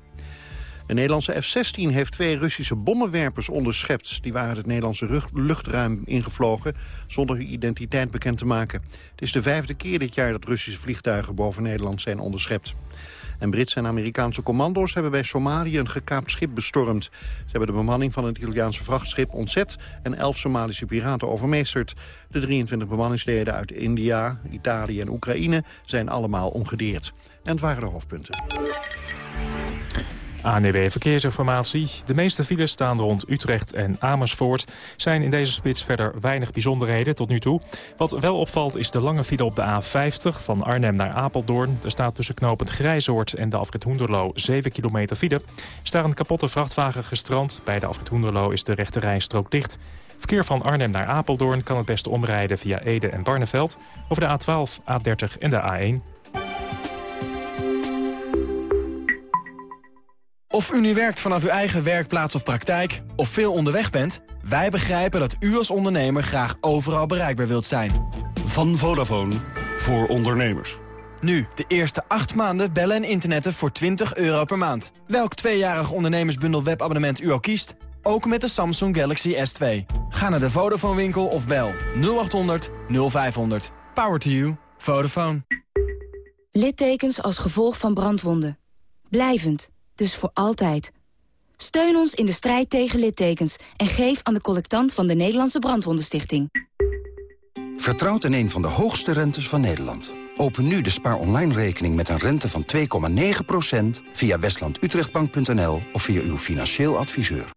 De Nederlandse F-16 heeft twee Russische bommenwerpers onderschept. Die waren het Nederlandse luchtruim ingevlogen zonder hun identiteit bekend te maken. Het is de vijfde keer dit jaar dat Russische vliegtuigen boven Nederland zijn onderschept. En Britse en Amerikaanse commando's hebben bij Somalië een gekaapt schip bestormd. Ze hebben de bemanning van het Italiaanse vrachtschip ontzet en elf Somalische piraten overmeesterd. De 23 bemanningsleden uit India, Italië en Oekraïne zijn allemaal ongedeerd. En het waren de hoofdpunten. ANDB Verkeersinformatie. De meeste files staan rond Utrecht en Amersfoort. Zijn in deze spits verder weinig bijzonderheden tot nu toe. Wat wel opvalt is de lange file op de A50 van Arnhem naar Apeldoorn. Er staat tussen knopend Grijzoord en de afrit Hoenderlo 7 kilometer file. Er staat een kapotte vrachtwagen gestrand. Bij de afrit Hoenderlo is de rechte rijstrook dicht. Verkeer van Arnhem naar Apeldoorn kan het beste omrijden via Ede en Barneveld... over de A12, A30 en de A1. Of u nu werkt vanaf uw eigen werkplaats of praktijk, of veel onderweg bent... wij begrijpen dat u als ondernemer graag overal bereikbaar wilt zijn. Van Vodafone voor ondernemers. Nu, de eerste 8 maanden bellen en internetten voor 20 euro per maand. Welk tweejarig ondernemersbundel webabonnement u ook kiest... ook met de Samsung Galaxy S2. Ga naar de Vodafone winkel of bel 0800 0500. Power to you. Vodafone. Littekens als gevolg van brandwonden. Blijvend dus voor altijd. Steun ons in de strijd tegen littekens en geef aan de collectant van de Nederlandse Brandwondenstichting. Vertrouwt in een van de hoogste rentes van Nederland. Open nu de spaar online rekening met een rente van 2,9% via westlandutrechtbank.nl of via uw financieel adviseur.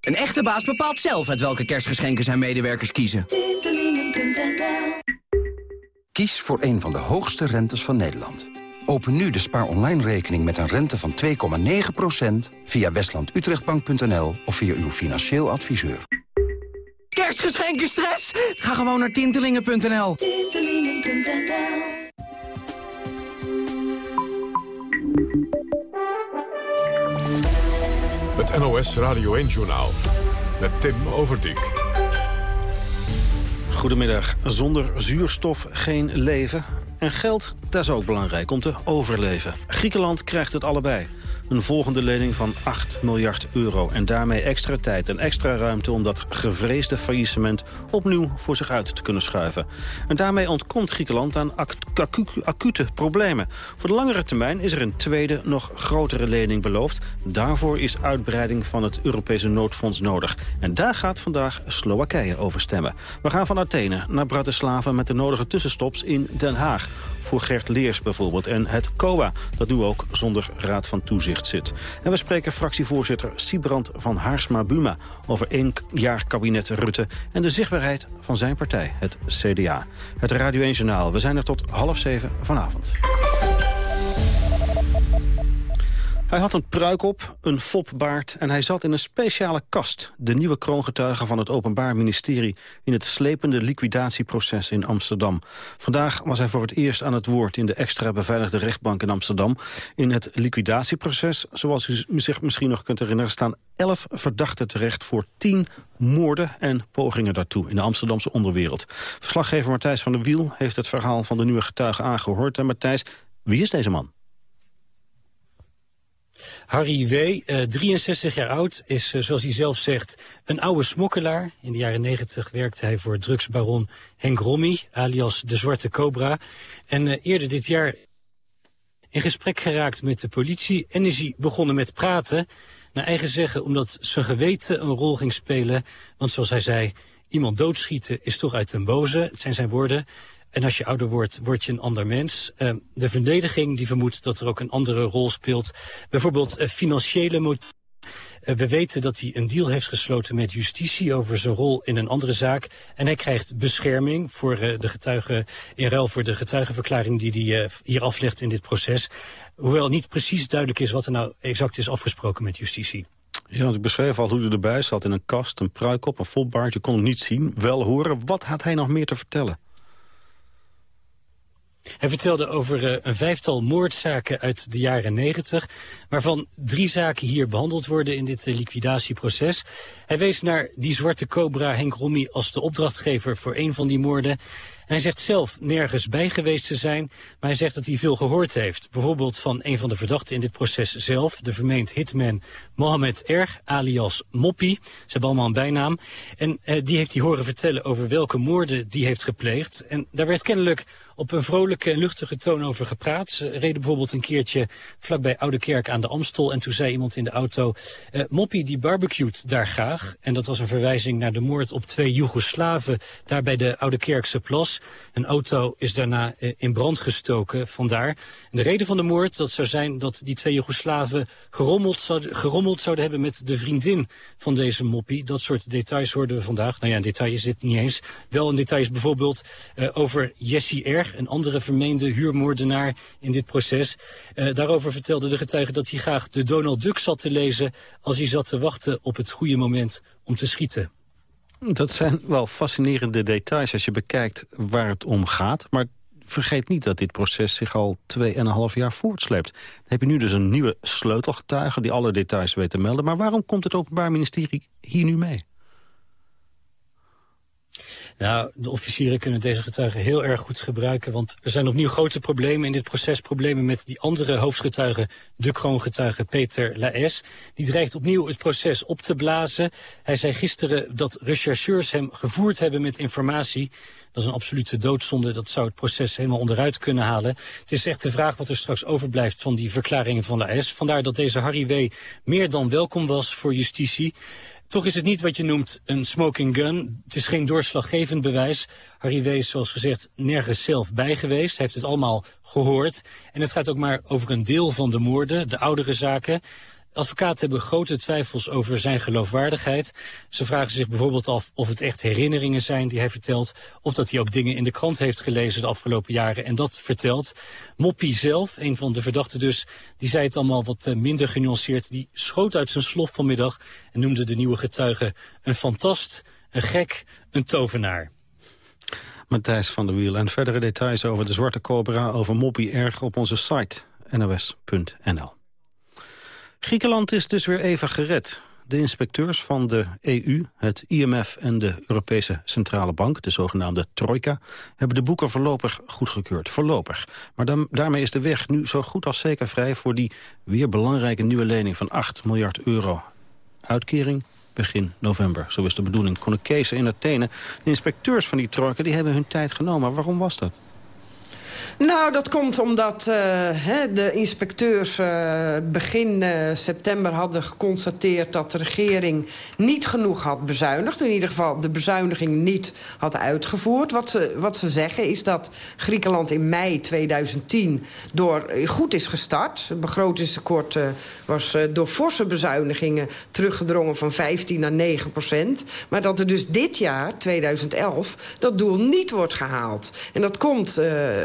Een echte baas bepaalt zelf uit welke kerstgeschenken zijn medewerkers kiezen. Kies voor een van de hoogste rentes van Nederland. Open nu de spaar online rekening met een rente van 2,9% via westlandutrechtbank.nl of via uw financieel adviseur. Kerstgeschenken stress? Ga gewoon naar tintelingen.nl. Het NOS Radio 1-journaal met Tim Overdijk. Goedemiddag. Zonder zuurstof geen leven. En geld, dat is ook belangrijk om te overleven. Griekenland krijgt het allebei. Een volgende lening van 8 miljard euro. En daarmee extra tijd en extra ruimte om dat gevreesde faillissement opnieuw voor zich uit te kunnen schuiven. En daarmee ontkomt Griekenland aan acute problemen. Voor de langere termijn is er een tweede, nog grotere lening beloofd. Daarvoor is uitbreiding van het Europese noodfonds nodig. En daar gaat vandaag Slowakije over stemmen. We gaan van Athene naar Bratislava met de nodige tussenstops in Den Haag. Voor Gert Leers bijvoorbeeld en het COA, dat nu ook zonder raad van toezicht zit. En we spreken fractievoorzitter Siebrand van Haarsma-Buma... over één jaar kabinet Rutte en de zichtbaarheid van zijn partij, het CDA. Het Radio 1 Journaal. We zijn er tot half zeven vanavond. Hij had een pruik op, een fopbaard en hij zat in een speciale kast. De nieuwe kroongetuige van het Openbaar Ministerie... in het slepende liquidatieproces in Amsterdam. Vandaag was hij voor het eerst aan het woord... in de extra beveiligde rechtbank in Amsterdam. In het liquidatieproces, zoals u zich misschien nog kunt herinneren... staan elf verdachten terecht voor tien moorden en pogingen daartoe... in de Amsterdamse onderwereld. Verslaggever Matthijs van der Wiel heeft het verhaal van de nieuwe getuige aangehoord. En Matthijs, wie is deze man? Harry W., 63 eh, jaar oud, is, eh, zoals hij zelf zegt, een oude smokkelaar. In de jaren 90 werkte hij voor drugsbaron Henk Rommy, alias de Zwarte Cobra. En eh, eerder dit jaar in gesprek geraakt met de politie en is hij begonnen met praten. Naar eigen zeggen omdat zijn geweten een rol ging spelen. Want zoals hij zei, iemand doodschieten is toch uit ten boze. Het zijn zijn woorden. En als je ouder wordt, word je een ander mens. Uh, de verdediging die vermoedt dat er ook een andere rol speelt. Bijvoorbeeld uh, financiële motieven. Uh, we weten dat hij een deal heeft gesloten met justitie over zijn rol in een andere zaak. En hij krijgt bescherming voor uh, de getuigen, in ruil voor de getuigenverklaring die hij hier aflegt in dit proces. Hoewel niet precies duidelijk is wat er nou exact is afgesproken met justitie. Ja, want ik beschreef al hoe hij erbij zat in een kast, een pruik op, een volbaard. Je kon hem niet zien, wel horen. Wat had hij nog meer te vertellen? Hij vertelde over uh, een vijftal moordzaken uit de jaren negentig... waarvan drie zaken hier behandeld worden in dit uh, liquidatieproces. Hij wees naar die zwarte cobra Henk Rommy als de opdrachtgever voor een van die moorden hij zegt zelf nergens bij geweest te zijn, maar hij zegt dat hij veel gehoord heeft. Bijvoorbeeld van een van de verdachten in dit proces zelf, de vermeend hitman Mohamed R, alias Moppie. Ze hebben allemaal een bijnaam. En uh, die heeft hij horen vertellen over welke moorden die heeft gepleegd. En daar werd kennelijk op een vrolijke en luchtige toon over gepraat. Ze reden bijvoorbeeld een keertje vlakbij Oude Kerk aan de Amstel. En toen zei iemand in de auto, uh, Moppie die barbecued daar graag. En dat was een verwijzing naar de moord op twee Joegoslaven daar bij de Oude Kerkse plas. Een auto is daarna uh, in brand gestoken, vandaar. De reden van de moord dat zou zijn dat die twee Joegoslaven gerommeld, zouden, gerommeld zouden hebben met de vriendin van deze moppie. Dat soort details hoorden we vandaag. Nou ja, een detail is dit niet eens. Wel een detail is bijvoorbeeld uh, over Jessie R., een andere vermeende huurmoordenaar in dit proces. Uh, daarover vertelde de getuige dat hij graag de Donald Duck zat te lezen als hij zat te wachten op het goede moment om te schieten. Dat zijn wel fascinerende details als je bekijkt waar het om gaat. Maar vergeet niet dat dit proces zich al 2,5 jaar voortsleept. Dan heb je nu dus een nieuwe sleutelgetuige die alle details weet te melden. Maar waarom komt het Openbaar Ministerie hier nu mee? Nou, de officieren kunnen deze getuigen heel erg goed gebruiken. Want er zijn opnieuw grote problemen in dit proces. Problemen met die andere hoofdgetuige, de kroongetuige Peter Laes. Die dreigt opnieuw het proces op te blazen. Hij zei gisteren dat rechercheurs hem gevoerd hebben met informatie. Dat is een absolute doodzonde. Dat zou het proces helemaal onderuit kunnen halen. Het is echt de vraag wat er straks overblijft van die verklaringen van Laes. Vandaar dat deze Harry W. meer dan welkom was voor justitie. Toch is het niet wat je noemt een smoking gun. Het is geen doorslaggevend bewijs. Harry W. is zoals gezegd nergens zelf bij geweest. Hij heeft het allemaal gehoord. En het gaat ook maar over een deel van de moorden, de oudere zaken. Advocaten hebben grote twijfels over zijn geloofwaardigheid. Ze vragen zich bijvoorbeeld af of het echt herinneringen zijn die hij vertelt... of dat hij ook dingen in de krant heeft gelezen de afgelopen jaren en dat vertelt. Moppie zelf, een van de verdachten dus, die zei het allemaal wat eh, minder genuanceerd. Die schoot uit zijn slof vanmiddag en noemde de nieuwe getuige een fantast, een gek, een tovenaar. Matthijs van der Wiel en verdere details over de zwarte cobra over Moppie erg op onze site nos.nl. Griekenland is dus weer even gered. De inspecteurs van de EU, het IMF en de Europese Centrale Bank, de zogenaamde Trojka, hebben de boeken voorlopig goedgekeurd. Voorlopig. Maar daarmee is de weg nu zo goed als zeker vrij voor die weer belangrijke nieuwe lening van 8 miljard euro. Uitkering begin november, zo is de bedoeling. Kees in Athene, de inspecteurs van die Trojka, die hebben hun tijd genomen. Waarom was dat? Nou, dat komt omdat hè, de inspecteurs uh, begin uh, september hadden geconstateerd... dat de regering niet genoeg had bezuinigd. In ieder geval de bezuiniging niet had uitgevoerd. Wat ze, wat ze zeggen is dat Griekenland in mei 2010 door, goed is gestart. Het begrotingstekort was door forse bezuinigingen teruggedrongen van 15 naar 9 procent. Maar dat er dus dit jaar, 2011, dat doel niet wordt gehaald. En dat komt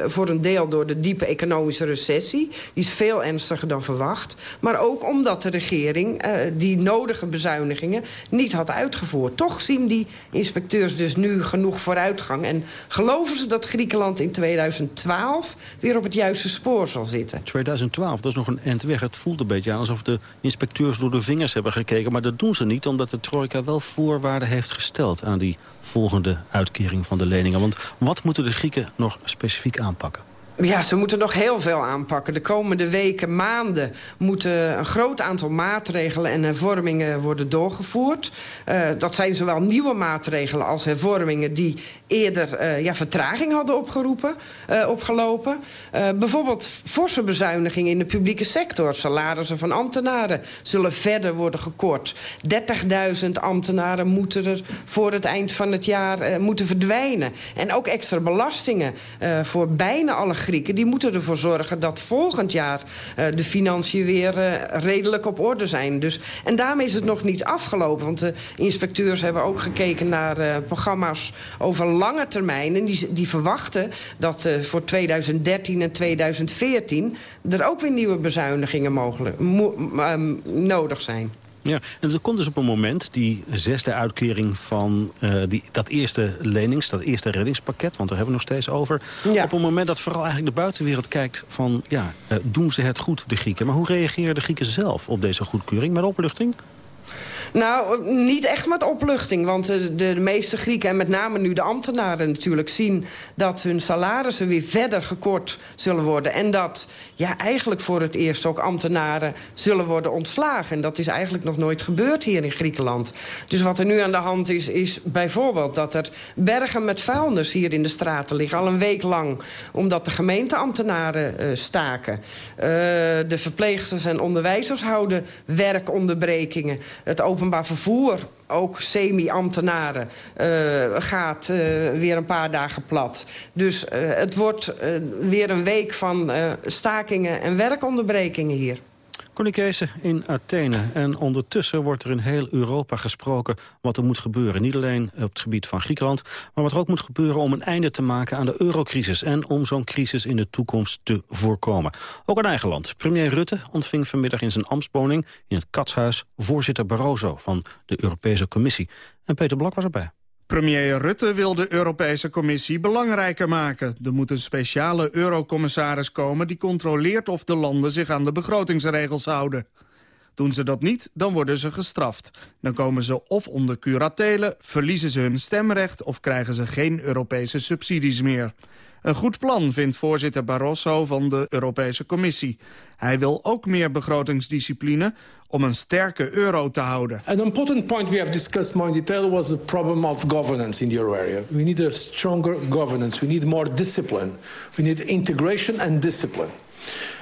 voor een deel door de diepe economische recessie. Die is veel ernstiger dan verwacht. Maar ook omdat de regering uh, die nodige bezuinigingen niet had uitgevoerd. Toch zien die inspecteurs dus nu genoeg vooruitgang. En geloven ze dat Griekenland in 2012 weer op het juiste spoor zal zitten? 2012, dat is nog een eind weg. Het voelt een beetje aan alsof de inspecteurs door de vingers hebben gekeken. Maar dat doen ze niet, omdat de trojka wel voorwaarden heeft gesteld... aan die volgende uitkering van de leningen. Want wat moeten de Grieken nog specifiek aanpakken? Ja, ze moeten nog heel veel aanpakken. De komende weken, maanden moeten een groot aantal maatregelen en hervormingen worden doorgevoerd. Uh, dat zijn zowel nieuwe maatregelen als hervormingen die eerder uh, ja, vertraging hadden opgeroepen, uh, opgelopen. bijvoorbeeld forse bezuinigingen in de publieke sector. Salarissen van ambtenaren zullen verder worden gekort. 30.000 ambtenaren moeten er voor het eind van het jaar moeten verdwijnen. En ook extra belastingen voor bijna alle Die moeten ervoor zorgen dat volgend jaar uh, de financiën weer uh, redelijk op orde zijn. Dus, en daarmee is het nog niet afgelopen. Want de inspecteurs hebben ook gekeken naar uh, programma's over lange termijn. En die, die verwachten dat voor 2013 en 2014... er ook weer nieuwe bezuinigingen mogelijk, mo um, nodig zijn. Ja, en er komt dus op een moment, die zesde uitkering van uh, die, dat eerste lenings, dat eerste reddingspakket, want daar hebben we nog steeds over. Ja. Op een moment dat vooral eigenlijk de buitenwereld kijkt van, ja, uh, doen ze het goed, de Grieken? Maar hoe reageren de Grieken zelf op deze goedkeuring? Met opluchting? Nou, niet echt met opluchting. Want de, de, meeste Grieken, en met name nu de ambtenaren natuurlijk... zien dat hun salarissen weer verder gekort zullen worden. En dat ja, eigenlijk voor het eerst ook ambtenaren zullen worden ontslagen. En dat is eigenlijk nog nooit gebeurd hier in Griekenland. Dus wat er nu aan de hand is, is bijvoorbeeld dat er bergen met vuilnis hier in de straten liggen. Al een week lang, omdat de gemeenteambtenaren uh, staken. Uh, de verpleegsters en onderwijzers houden werkonderbrekingen. Het openbaar vervoer, ook semi-ambtenaren, uh, gaat uh, weer een paar dagen plat. Dus uh, het wordt weer een week van stakingen en werkonderbrekingen hier. Kees in Athene. En ondertussen wordt er in heel Europa gesproken wat er moet gebeuren. Niet alleen op het gebied van Griekenland, maar wat er ook moet gebeuren om een einde te maken aan de eurocrisis. En om zo'n crisis in de toekomst te voorkomen. Ook in eigen land. Premier Rutte ontving vanmiddag in zijn ambtswoning in het Katshuis voorzitter Barroso van de Europese Commissie. En Peter Blok was erbij. Premier Rutte wil de Europese Commissie belangrijker maken. Er moet een speciale eurocommissaris komen die controleert of de landen zich aan de begrotingsregels houden. Doen ze dat niet, dan worden ze gestraft. Dan komen ze of onder curatelen, verliezen ze hun stemrecht... of krijgen ze geen Europese subsidies meer. Een goed plan vindt voorzitter Barroso van de Europese Commissie. Hij wil ook meer begrotingsdiscipline om een sterke euro te houden. An important point we have discussed more in detail was the problem of governance in the euro area. We need a stronger governance. We need more discipline. We need integration and discipline.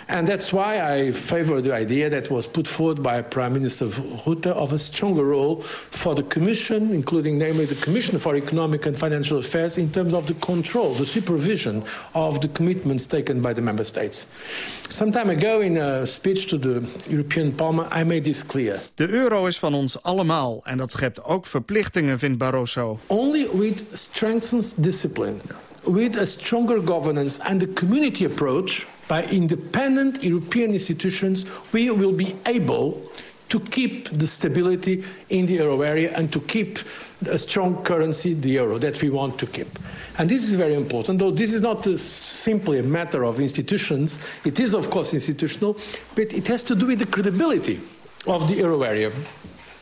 And that's why I favor the idea that was put forward by Prime Minister Rutte of a stronger role for the Commission, including namely the Commission for Economic and Financial Affairs, in terms of the control, the supervision of the commitments taken by the Member States. Some time ago in a speech to the European Parliament, I made this clear. De euro is van ons allemaal en dat schept ook verplichtingen, vindt Barroso. Only with strengthened discipline, with a stronger governance and the community approach by independent European institutions, we will be able to keep the stability in the euro area and to keep a strong currency, the euro, that we want to keep. And this is very important, though this is not a, simply a matter of institutions. It is, of course, institutional, but it has to do with the credibility of the euro area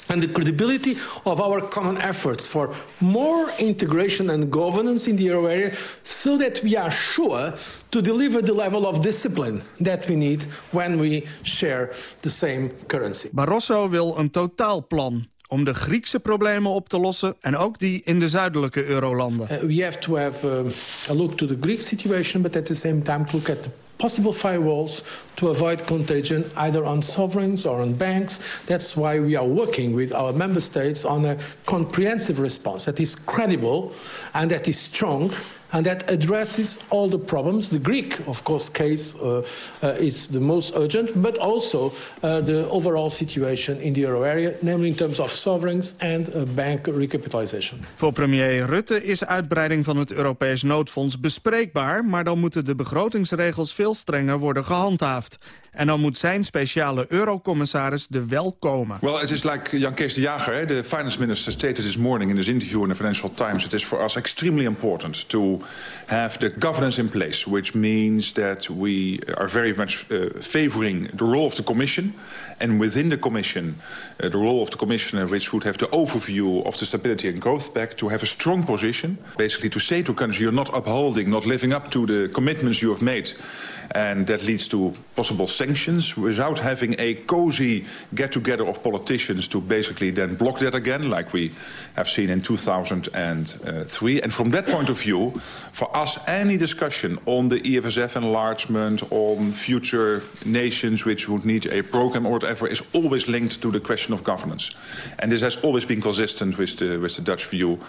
and the credibility of our common efforts for more integration and governance in the euro area so that we are sure to deliver the level of discipline that we need when we share the same currency. Barroso wil een totaalplan. om de Griekse problemen op te lossen... en ook die in de zuidelijke eurolanden. Uh, we have to have uh, a look to the Greek situation... but at the same time look at the possible firewalls to avoid contagion either on sovereigns or on banks. That's why we are working with our member states on a comprehensive response that is credible and that is strong and that addresses all the problems. The Greek, of course, case uh, uh, is the most urgent, but also uh, the overall situation in the euro area, namely in terms of sovereigns and uh, bank recapitalization. Voor premier Rutte is uitbreiding van het Europees noodfonds bespreekbaar, maar dan moeten de begrotingsregels veel strenger worden gehandhaafd. En dan moet zijn speciale eurocommissaris er wel komen. Well, it is like Jan Kees de Jager, the finance minister, stated this morning in his interview in the Financial Times. It is for us extremely important to have the governance in place, which means that we are very much uh, favoring the role of the Commission. And within the Commission, uh, the role of the Commissioner, which would have the overview of the Stability and Growth Pact, to have a strong position, basically to say to countries, you're not upholding, not living up to the commitments you have made. And that leads to possible sanctions without having a cozy get-together of politicians to basically then block that again, like we have seen in 2003. And from that point of view, for us, any discussion on the EFSF enlargement, on future nations which would need a program or whatever, is always linked to the question of governance. And this has always been consistent with the, with the Dutch view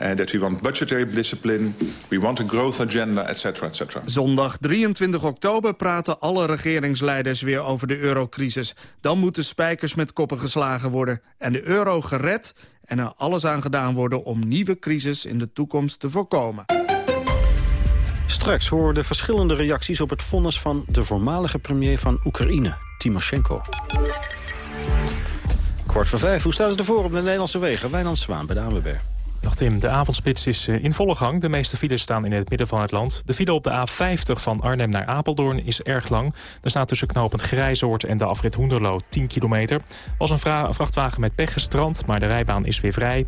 uh, that we want budgetary discipline, we want a growth agenda, etc. etc. Zondag 23 oktober praten alle regeringsleiders weer over de eurocrisis. Dan moeten spijkers met koppen geslagen worden en de euro gered en er alles aan gedaan worden om nieuwe crisis in de toekomst te voorkomen. Straks horen de verschillende reacties op het vonnis van de voormalige premier van Oekraïne, Timoshenko. Kwart voor vijf, hoe staat het ervoor op de Nederlandse wegen? Wijnand Zwaan bij de. Nog Tim, de avondspits is eh, in volle gang. De meeste files staan in het midden van het land. De file op de A50 van Arnhem naar Apeldoorn is erg lang. Er staat tussen knooppunt Grijzoord en de afrit Hoenderloo 10 kilometer. was een vrachtwagen met pech gestrand, maar de rijbaan is weer vrij.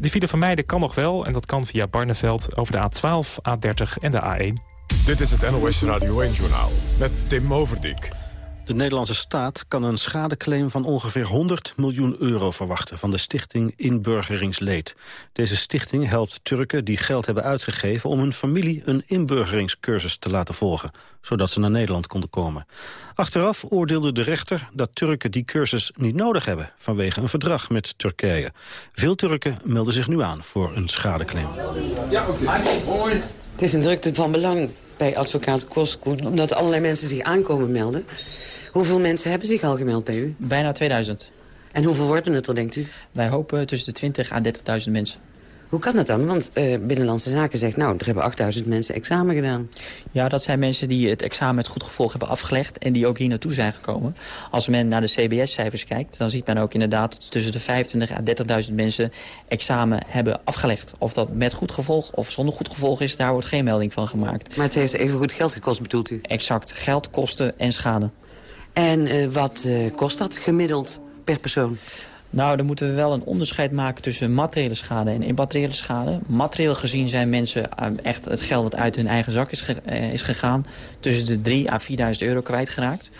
De file vermijden kan nog wel en dat kan via Barneveld over de A12, A30 en de A1. Dit is het NOS Radio 1-journaal met Tim Overdijk. De Nederlandse staat kan een schadeclaim van ongeveer 100 miljoen euro verwachten van de stichting Inburgeringsleed. Deze stichting helpt Turken die geld hebben uitgegeven om hun familie een inburgeringscursus te laten volgen, zodat ze naar Nederland konden komen. Achteraf oordeelde de rechter dat Turken die cursus niet nodig hebben vanwege een verdrag met Turkije. Veel Turken melden zich nu aan voor een schadeclaim. Ja, oké. Het is een drukte van belang bij advocaat Koskoen, omdat allerlei mensen zich aankomen melden. Hoeveel mensen hebben zich al gemeld bij u? Bijna 2000. En hoeveel worden het er, denkt u? Wij hopen tussen de 20 à 30.000 mensen. Hoe kan dat dan? Want uh, Binnenlandse Zaken zegt, nou, er hebben 8000 mensen examen gedaan. Ja, dat zijn mensen die het examen met goed gevolg hebben afgelegd... en die ook hier naartoe zijn gekomen. Als men naar de CBS-cijfers kijkt, dan ziet men ook inderdaad... dat tussen de 25 à 30.000 mensen examen hebben afgelegd. Of dat met goed gevolg of zonder goed gevolg is, daar wordt geen melding van gemaakt. Maar het heeft even goed geld gekost, bedoelt u? Exact. Geld, kosten en schade. En uh, wat uh, kost dat gemiddeld per persoon? Nou, dan moeten we wel een onderscheid maken tussen materiële schade en immateriële schade. Materieel gezien zijn mensen echt het geld wat uit hun eigen zak is, is gegaan... tussen de 3 à 4.000 euro kwijtgeraakt.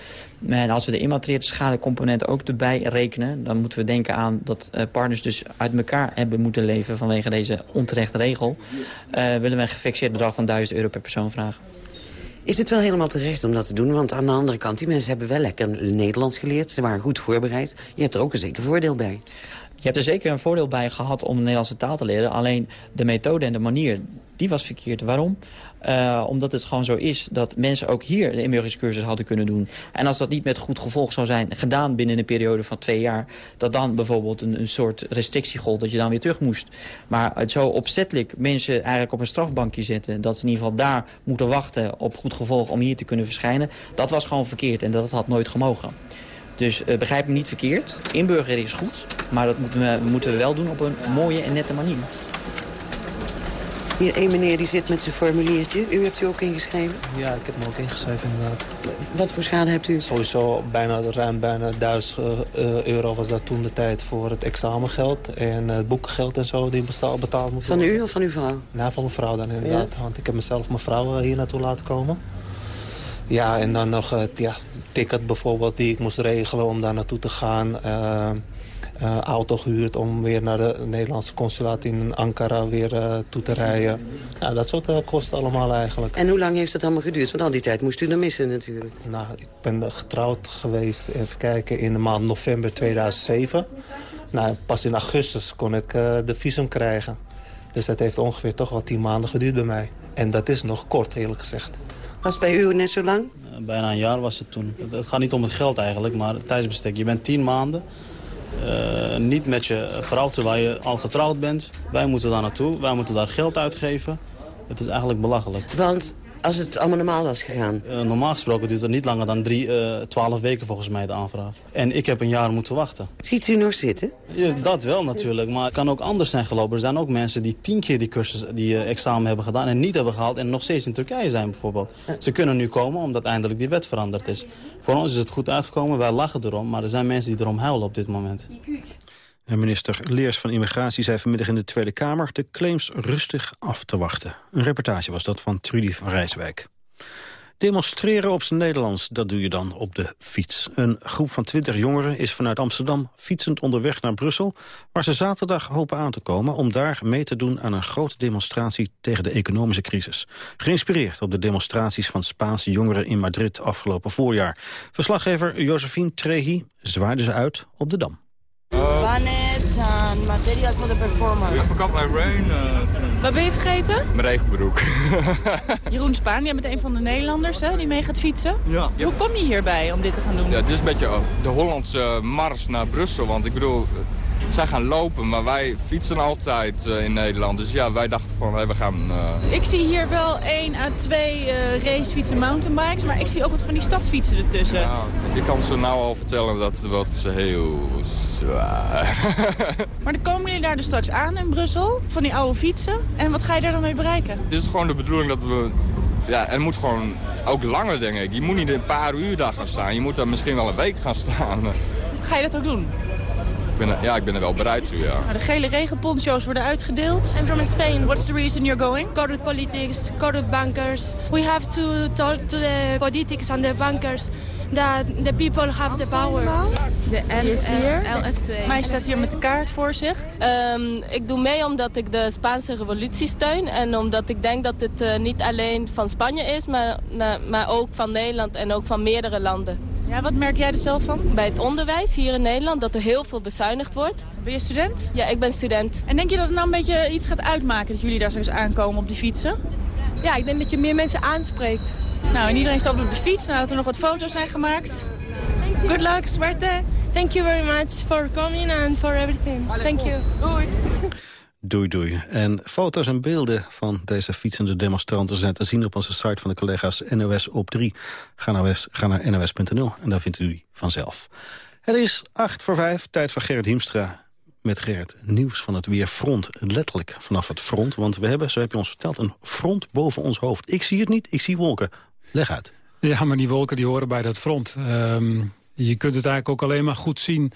En als we de immateriële schadecomponent ook erbij rekenen... dan moeten we denken aan dat partners dus uit elkaar hebben moeten leven... vanwege deze onterechte regel. Uh, willen we een gefixeerd bedrag van 1000 euro per persoon vragen. Is het wel helemaal terecht om dat te doen? Want aan de andere kant, die mensen hebben wel lekker Nederlands geleerd. Ze waren goed voorbereid. Je hebt er ook een zeker voordeel bij. Je hebt er zeker een voordeel bij gehad om de Nederlandse taal te leren. Alleen de methode en de manier, die was verkeerd. Waarom? Uh, omdat het gewoon zo is dat mensen ook hier de inburgeringscursus hadden kunnen doen. En als dat niet met goed gevolg zou zijn gedaan binnen een periode van twee jaar... dat dan bijvoorbeeld een, een soort restrictie gold dat je dan weer terug moest. Maar het zo opzettelijk mensen eigenlijk op een strafbankje zetten... dat ze in ieder geval daar moeten wachten op goed gevolg om hier te kunnen verschijnen... dat was gewoon verkeerd en dat had nooit gemogen. Dus uh, begrijp me niet verkeerd. Inburgering is goed, maar dat moeten we, moeten we wel doen op een mooie en nette manier. Hier een meneer die zit met zijn formuliertje. U hebt u ook ingeschreven? Ja, ik heb me ook ingeschreven inderdaad. Wat voor schade hebt u? Sowieso bijna, ruim bijna 1000 uh, euro was dat toen de tijd voor het examengeld. En het boekengeld en zo die betaald moeten Van u of van uw vrouw? Nou, van mijn vrouw dan inderdaad. Ja? Want ik heb mezelf mijn vrouw hier naartoe laten komen. Ja, en dan nog het ja, ticket bijvoorbeeld die ik moest regelen om daar naartoe te gaan. Uh, uh, auto gehuurd om weer naar de Nederlandse consulaat in Ankara weer uh, toe te rijden. Nou, dat soort uh, kosten allemaal eigenlijk. En hoe lang heeft dat allemaal geduurd? Want al die tijd moest u er missen natuurlijk. Nou, ik ben getrouwd geweest, even kijken, in de maand november 2007. Nou, pas in augustus kon ik de visum krijgen. Dus dat heeft ongeveer toch wel tien maanden geduurd bij mij. En dat is nog kort, eerlijk gezegd. Was het bij u net zo lang? Bijna een jaar was het toen. Het gaat niet om het geld eigenlijk, maar het tijdsbestek. Je bent tien maanden uh, niet met je vrouw terwijl je al getrouwd bent. Wij moeten daar naartoe, wij moeten daar geld uitgeven. Het is eigenlijk belachelijk. Want als het allemaal normaal was gegaan? Uh, normaal gesproken duurt het niet langer dan drie, uh, twaalf weken volgens mij de aanvraag. En ik heb een jaar moeten wachten. Ziet u nog zitten? Ja, dat wel natuurlijk, maar het kan ook anders zijn gelopen. Er zijn ook mensen die tien keer die cursus, die uh, examen hebben gedaan en niet hebben gehaald... en nog steeds in Turkije zijn bijvoorbeeld. Ze kunnen nu komen omdat eindelijk die wet veranderd is. Voor ons is het goed uitgekomen, wij lachen erom, maar er zijn mensen die erom huilen op dit moment. En minister Leers van Immigratie zei vanmiddag in de Tweede Kamer... de claims rustig af te wachten. Een reportage was dat van Trudy van Rijswijk. Demonstreren op zijn Nederlands, dat doe je dan op de fiets. Een groep van twintig jongeren is vanuit Amsterdam fietsend onderweg naar Brussel... waar ze zaterdag hopen aan te komen om daar mee te doen aan een grote demonstratie tegen de economische crisis. Geïnspireerd op de demonstraties van Spaanse jongeren in Madrid afgelopen voorjaar. Verslaggever Josephine Trehi zwaaide ze uit op de Dam. Uh, Bannets en material voor de performance. Rain. Uh, Wat ben je vergeten? Mijn regenbroek. <laughs> Jeroen Spaan, jij bent een van de Nederlanders hè, die mee gaat fietsen. Ja. Hoe kom je hierbij om dit te gaan doen? Ja, dit is een beetje de Hollandse mars naar Brussel. Want ik bedoel, zij gaan lopen, maar wij fietsen altijd uh, in Nederland. Dus ja, wij dachten van, hey, we gaan... Uh... Ik zie hier wel één à twee uh, racefietsen, mountainbikes, maar ik zie ook wat van die stadsfietsen ertussen. Ja, ik kan ze nou al vertellen dat het wat heel zwaar. <laughs> maar dan komen jullie daar dus straks aan in Brussel, van die oude fietsen. En wat ga je daar dan mee bereiken? Dit is gewoon de bedoeling dat we... Ja, er moet gewoon ook langer, denk ik. Je moet niet een paar uur daar gaan staan. Je moet daar misschien wel een week gaan staan. Ga je dat ook doen? Ik ben, ja, ik ben er wel bereid toe, ja. Nou, de gele regenponcho's worden uitgedeeld. I'm from Spain. What's the reason you're going? Corrupt politics, corrupt bankers. We have to talk to the politics and the bankers that the people have the power. De LF2. Mij staat hier met de kaart voor zich. Um, ik doe mee omdat ik de Spaanse revolutie steun. En omdat ik denk dat het uh, niet alleen van Spanje is, maar, maar ook van Nederland en ook van meerdere landen. Ja, wat merk jij er zelf van? Bij het onderwijs hier in Nederland, dat er heel veel bezuinigd wordt. Ben je student? Ja, ik ben student. En denk je dat het nou een beetje iets gaat uitmaken dat jullie daar straks aankomen op die fietsen? Ja, ik denk dat je meer mensen aanspreekt. Nou, en iedereen stapt op de fiets nadat er nog wat foto's zijn gemaakt. Good luck, suerte. Thank you very much for coming and for everything. Thank you. Doei. Doei doei. En foto's en beelden van deze fietsende demonstranten zijn te zien op onze site van de collega's NOS op 3. Ga naar, naar nos.nl en daar vindt u die vanzelf. Het is 8 voor 5, tijd voor Gerrit Hiemstra met Gerrit. Nieuws van het weerfront, letterlijk vanaf het front. Want we hebben, zo heb je ons verteld, een front boven ons hoofd. Ik zie het niet, ik zie wolken. Leg uit. Ja, maar die wolken die horen bij dat front. Um, je kunt het eigenlijk ook alleen maar goed zien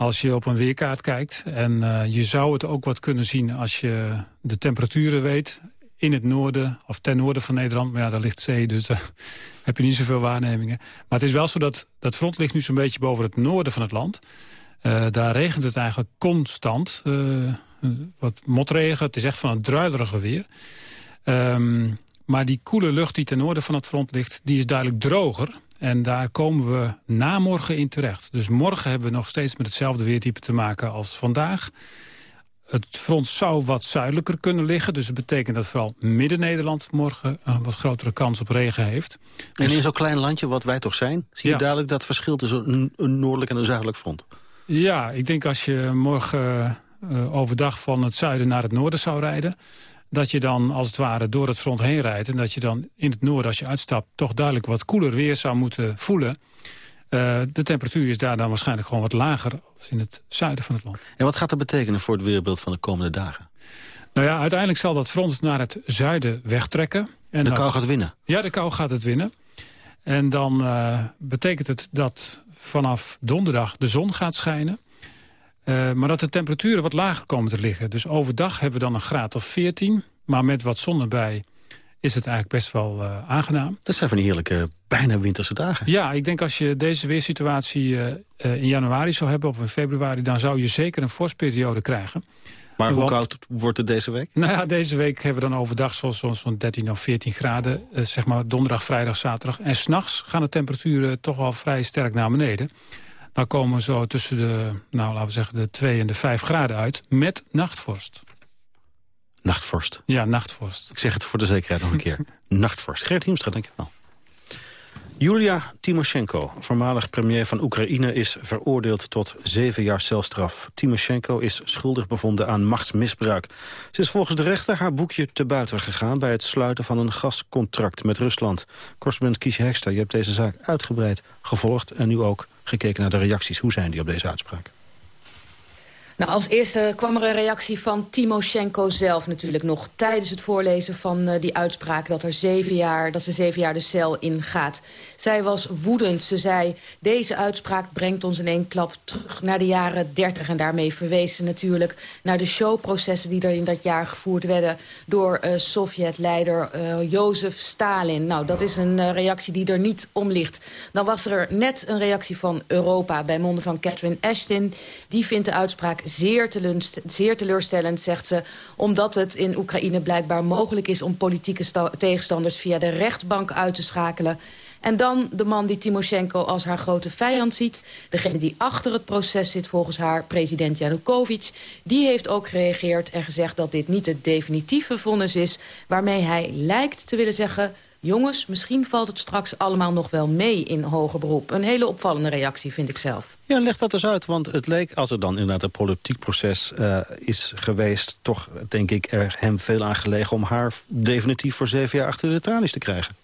als je op een weerkaart kijkt. En uh, je zou het ook wat kunnen zien als je de temperaturen weet... in het noorden of ten noorden van Nederland. Maar ja, daar ligt zee, dus daar <laughs> heb je niet zoveel waarnemingen. Maar het is wel zo dat dat front ligt nu zo'n beetje boven het noorden van het land. Uh, daar regent het eigenlijk constant. Wat motregen, het is echt van een druilerige weer. Um, maar die koele lucht die ten noorden van het front ligt... die is duidelijk droger. En daar komen we na morgen in terecht. Dus morgen hebben we nog steeds met hetzelfde weertype te maken als vandaag. Het front zou wat zuidelijker kunnen liggen. Dus dat betekent dat vooral Midden-Nederland morgen een wat grotere kans op regen heeft. En in zo'n klein landje wat wij toch zijn... zie je ja. duidelijk dat verschil tussen een, een noordelijk en een zuidelijk front. Ja, ik denk als je morgen uh, overdag van het zuiden naar het noorden zou rijden dat je dan als het ware door het front heen rijdt... en dat je dan in het noorden, als je uitstapt... toch duidelijk wat koeler weer zou moeten voelen. Uh, de temperatuur is daar dan waarschijnlijk gewoon wat lager... als in het zuiden van het land. En wat gaat dat betekenen voor het weerbeeld van de komende dagen? Nou ja, uiteindelijk zal dat front naar het zuiden wegtrekken. En de kou gaat winnen? Ja, de kou gaat het winnen. En dan uh, betekent het dat vanaf donderdag de zon gaat schijnen... Uh, maar dat de temperaturen wat lager komen te liggen. Dus overdag hebben we dan een graad of 14. Maar met wat zon erbij is het eigenlijk best wel aangenaam. Dat zijn van die heerlijke, bijna winterse dagen. Ja, ik denk als je deze weersituatie in januari zou hebben... of in februari, dan zou je zeker een vorstperiode krijgen. Maar hoe koud wordt het deze week? Nou ja, deze week hebben we dan overdag zoals zo'n 13 of 14 graden. Eh, zeg maar donderdag, vrijdag, zaterdag. En s'nachts gaan de temperaturen toch wel vrij sterk naar beneden. Dan komen we zo tussen de, nou laten we zeggen, de 2 en de 5 graden uit. Met nachtvorst. Nachtvorst? Ja, nachtvorst. Ik zeg het voor de zekerheid nog een keer. <laughs> nachtvorst. Gert Hiemstra, denk ik wel. Julia Timoshenko, voormalig premier van Oekraïne, is veroordeeld tot zeven jaar celstraf. Timoshenko is schuldig bevonden aan machtsmisbruik. Ze is volgens de rechter haar boekje te buiten gegaan... bij het sluiten van een gascontract met Rusland. Correspondent Kiesje Hekster, je hebt deze zaak uitgebreid gevolgd... en nu ook gekeken naar de reacties. Hoe zijn die op deze uitspraak? Nou, als eerste kwam er een reactie van Timoshenko zelf natuurlijk nog... tijdens het voorlezen van uh, die uitspraak dat, er zeven jaar, dat ze zeven jaar de cel ingaat. Zij was woedend. Ze zei, deze uitspraak brengt ons in één klap terug naar de jaren dertig. En daarmee verwees ze natuurlijk naar de showprocessen... die er in dat jaar gevoerd werden door uh, Sovjet-leider uh, Jozef Stalin. Nou, dat is een reactie die er niet om ligt. Dan was er net een reactie van Europa bij monden van Catherine Ashton. Die vindt de uitspraak zeer, zeer teleurstellend, zegt ze... omdat het in Oekraïne blijkbaar mogelijk is... om politieke tegenstanders via de rechtbank uit te schakelen... En dan de man die Timoshenko als haar grote vijand ziet. Degene die achter het proces zit volgens haar, president Yanukovych. Die heeft ook gereageerd en gezegd dat dit niet het definitieve vonnis is... waarmee hij lijkt te willen zeggen... jongens, misschien valt het straks allemaal nog wel mee in hoger beroep. Een hele opvallende reactie, vind ik zelf. Ja, leg dat eens uit, want het leek, als er dan inderdaad een politiek proces uh, is geweest... toch, denk ik, er hem veel aan gelegen om haar definitief voor zeven jaar achter de tralies te krijgen.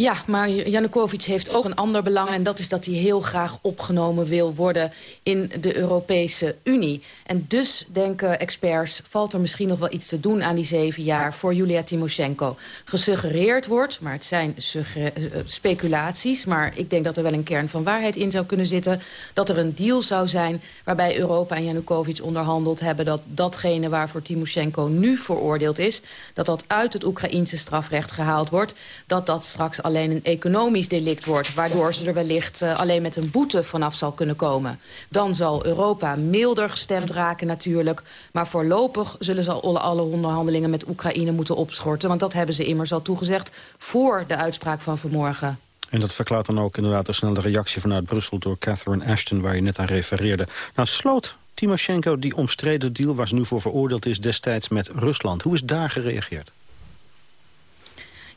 Ja, maar Janukovic heeft ook een ander belang... en dat is dat hij heel graag opgenomen wil worden in de Europese Unie. En dus, denken experts, valt er misschien nog wel iets te doen... aan die zeven jaar voor Julia Timoshenko. Gesuggereerd wordt, maar het zijn eh, speculaties... maar ik denk dat er wel een kern van waarheid in zou kunnen zitten... dat er een deal zou zijn waarbij Europa en Janukovic onderhandeld hebben... dat datgene waarvoor Timoshenko nu veroordeeld is... dat dat uit het Oekraïense strafrecht gehaald wordt... dat dat straks alleen een economisch delict wordt... waardoor ze er wellicht uh, alleen met een boete vanaf zal kunnen komen. Dan zal Europa milder gestemd raken natuurlijk. Maar voorlopig zullen ze alle, alle onderhandelingen met Oekraïne moeten opschorten. Want dat hebben ze immers al toegezegd voor de uitspraak van vanmorgen. En dat verklaart dan ook inderdaad een snelle reactie vanuit Brussel... door Catherine Ashton, waar je net aan refereerde. Nou, sloot Timoshenko die omstreden deal waar ze nu voor veroordeeld is... destijds met Rusland. Hoe is daar gereageerd?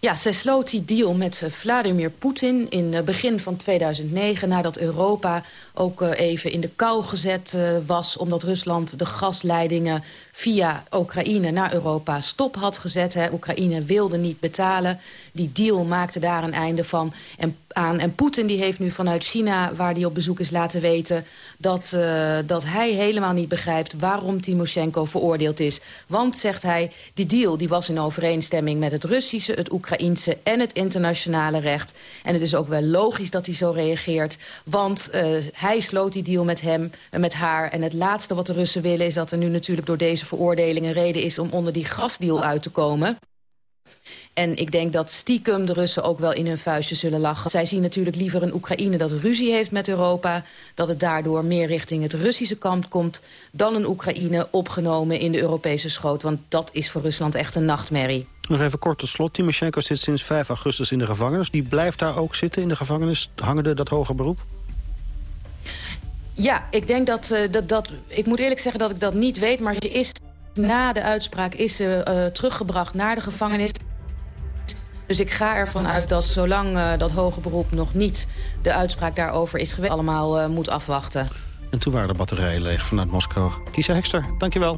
Ja, zij sloot die deal met eh, Vladimir Poetin in het begin van 2009... nadat Europa ook eh, even in de kou gezet eh, was... omdat Rusland de gasleidingen via Oekraïne naar Europa stop had gezet. Hè. Oekraïne wilde niet betalen. Die deal maakte daar een einde van en, aan. En Poetin die heeft nu vanuit China, waar hij op bezoek is, laten weten... Dat, uh, dat hij helemaal niet begrijpt waarom Timoshenko veroordeeld is. Want, zegt hij, die deal die was in overeenstemming met het Russische... het Oekraïense en het internationale recht. En het is ook wel logisch dat hij zo reageert. Want uh, hij sloot die deal met hem, uh, met haar. En het laatste wat de Russen willen is dat er nu natuurlijk door deze veroordeling een reden is om onder die gasdeal uit te komen. En ik denk dat stiekem de Russen ook wel in hun vuistje zullen lachen. Zij zien natuurlijk liever een Oekraïne dat ruzie heeft met Europa... dat het daardoor meer richting het Russische kant komt... dan een Oekraïne opgenomen in de Europese schoot. Want dat is voor Rusland echt een nachtmerrie. Nog even kort tot slot. Timoshenko zit sinds 5 augustus in de gevangenis. Die blijft daar ook zitten in de gevangenis, hangende dat hoger beroep? Ja, ik denk dat, uh, dat, dat... Ik moet eerlijk zeggen dat ik dat niet weet, maar ze is... Na de uitspraak is ze uh, teruggebracht naar de gevangenis. Dus ik ga ervan uit dat zolang uh, dat hoge beroep nog niet de uitspraak daarover is geweest... allemaal moet afwachten. En toen waren de batterijen leeg vanuit Moskou. Kiesja Hekster, dankjewel.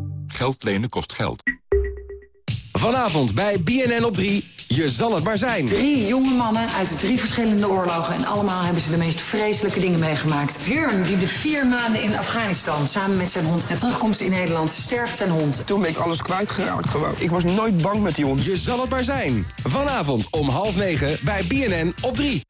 Geld lenen kost geld. Vanavond bij BNN op 3. Je zal het maar zijn. Drie jonge mannen uit drie verschillende oorlogen. En allemaal hebben ze de meest vreselijke dingen meegemaakt. Björn, die de vier maanden in Afghanistan samen met zijn hond... en terugkomst in Nederland, sterft zijn hond. Toen ben ik alles kwijtgeraakt gewoon. Ik was nooit bang met die hond. Je zal het maar zijn. Vanavond om half negen bij BNN op 3.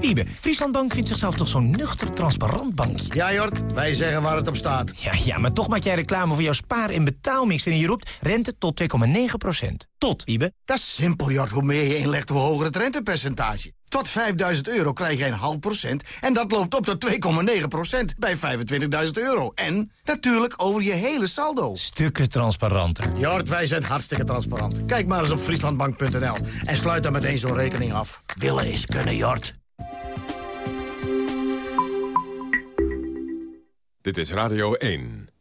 Wiebe, Frieslandbank vindt zichzelf toch zo'n nuchter, transparant bankje? Ja, Jort, wij zeggen waar het op staat. Ja, ja, maar toch maak jij reclame voor jouw spaar- en betaalmix... wanneer je roept rente tot 2,9% Tot, Wiebe. Dat is simpel, Jort. Hoe meer je inlegt, hoe hoger het rentepercentage. Tot 5000 euro krijg je een half procent... en dat loopt op tot 2,9% bij 25.000 euro. En natuurlijk over je hele saldo. Stukken transparanter. Jort, wij zijn hartstikke transparant. Kijk maar eens op frieslandbank.nl en sluit dan meteen zo'n rekening af. Willen is kunnen, Jort. Dit is Radio 1.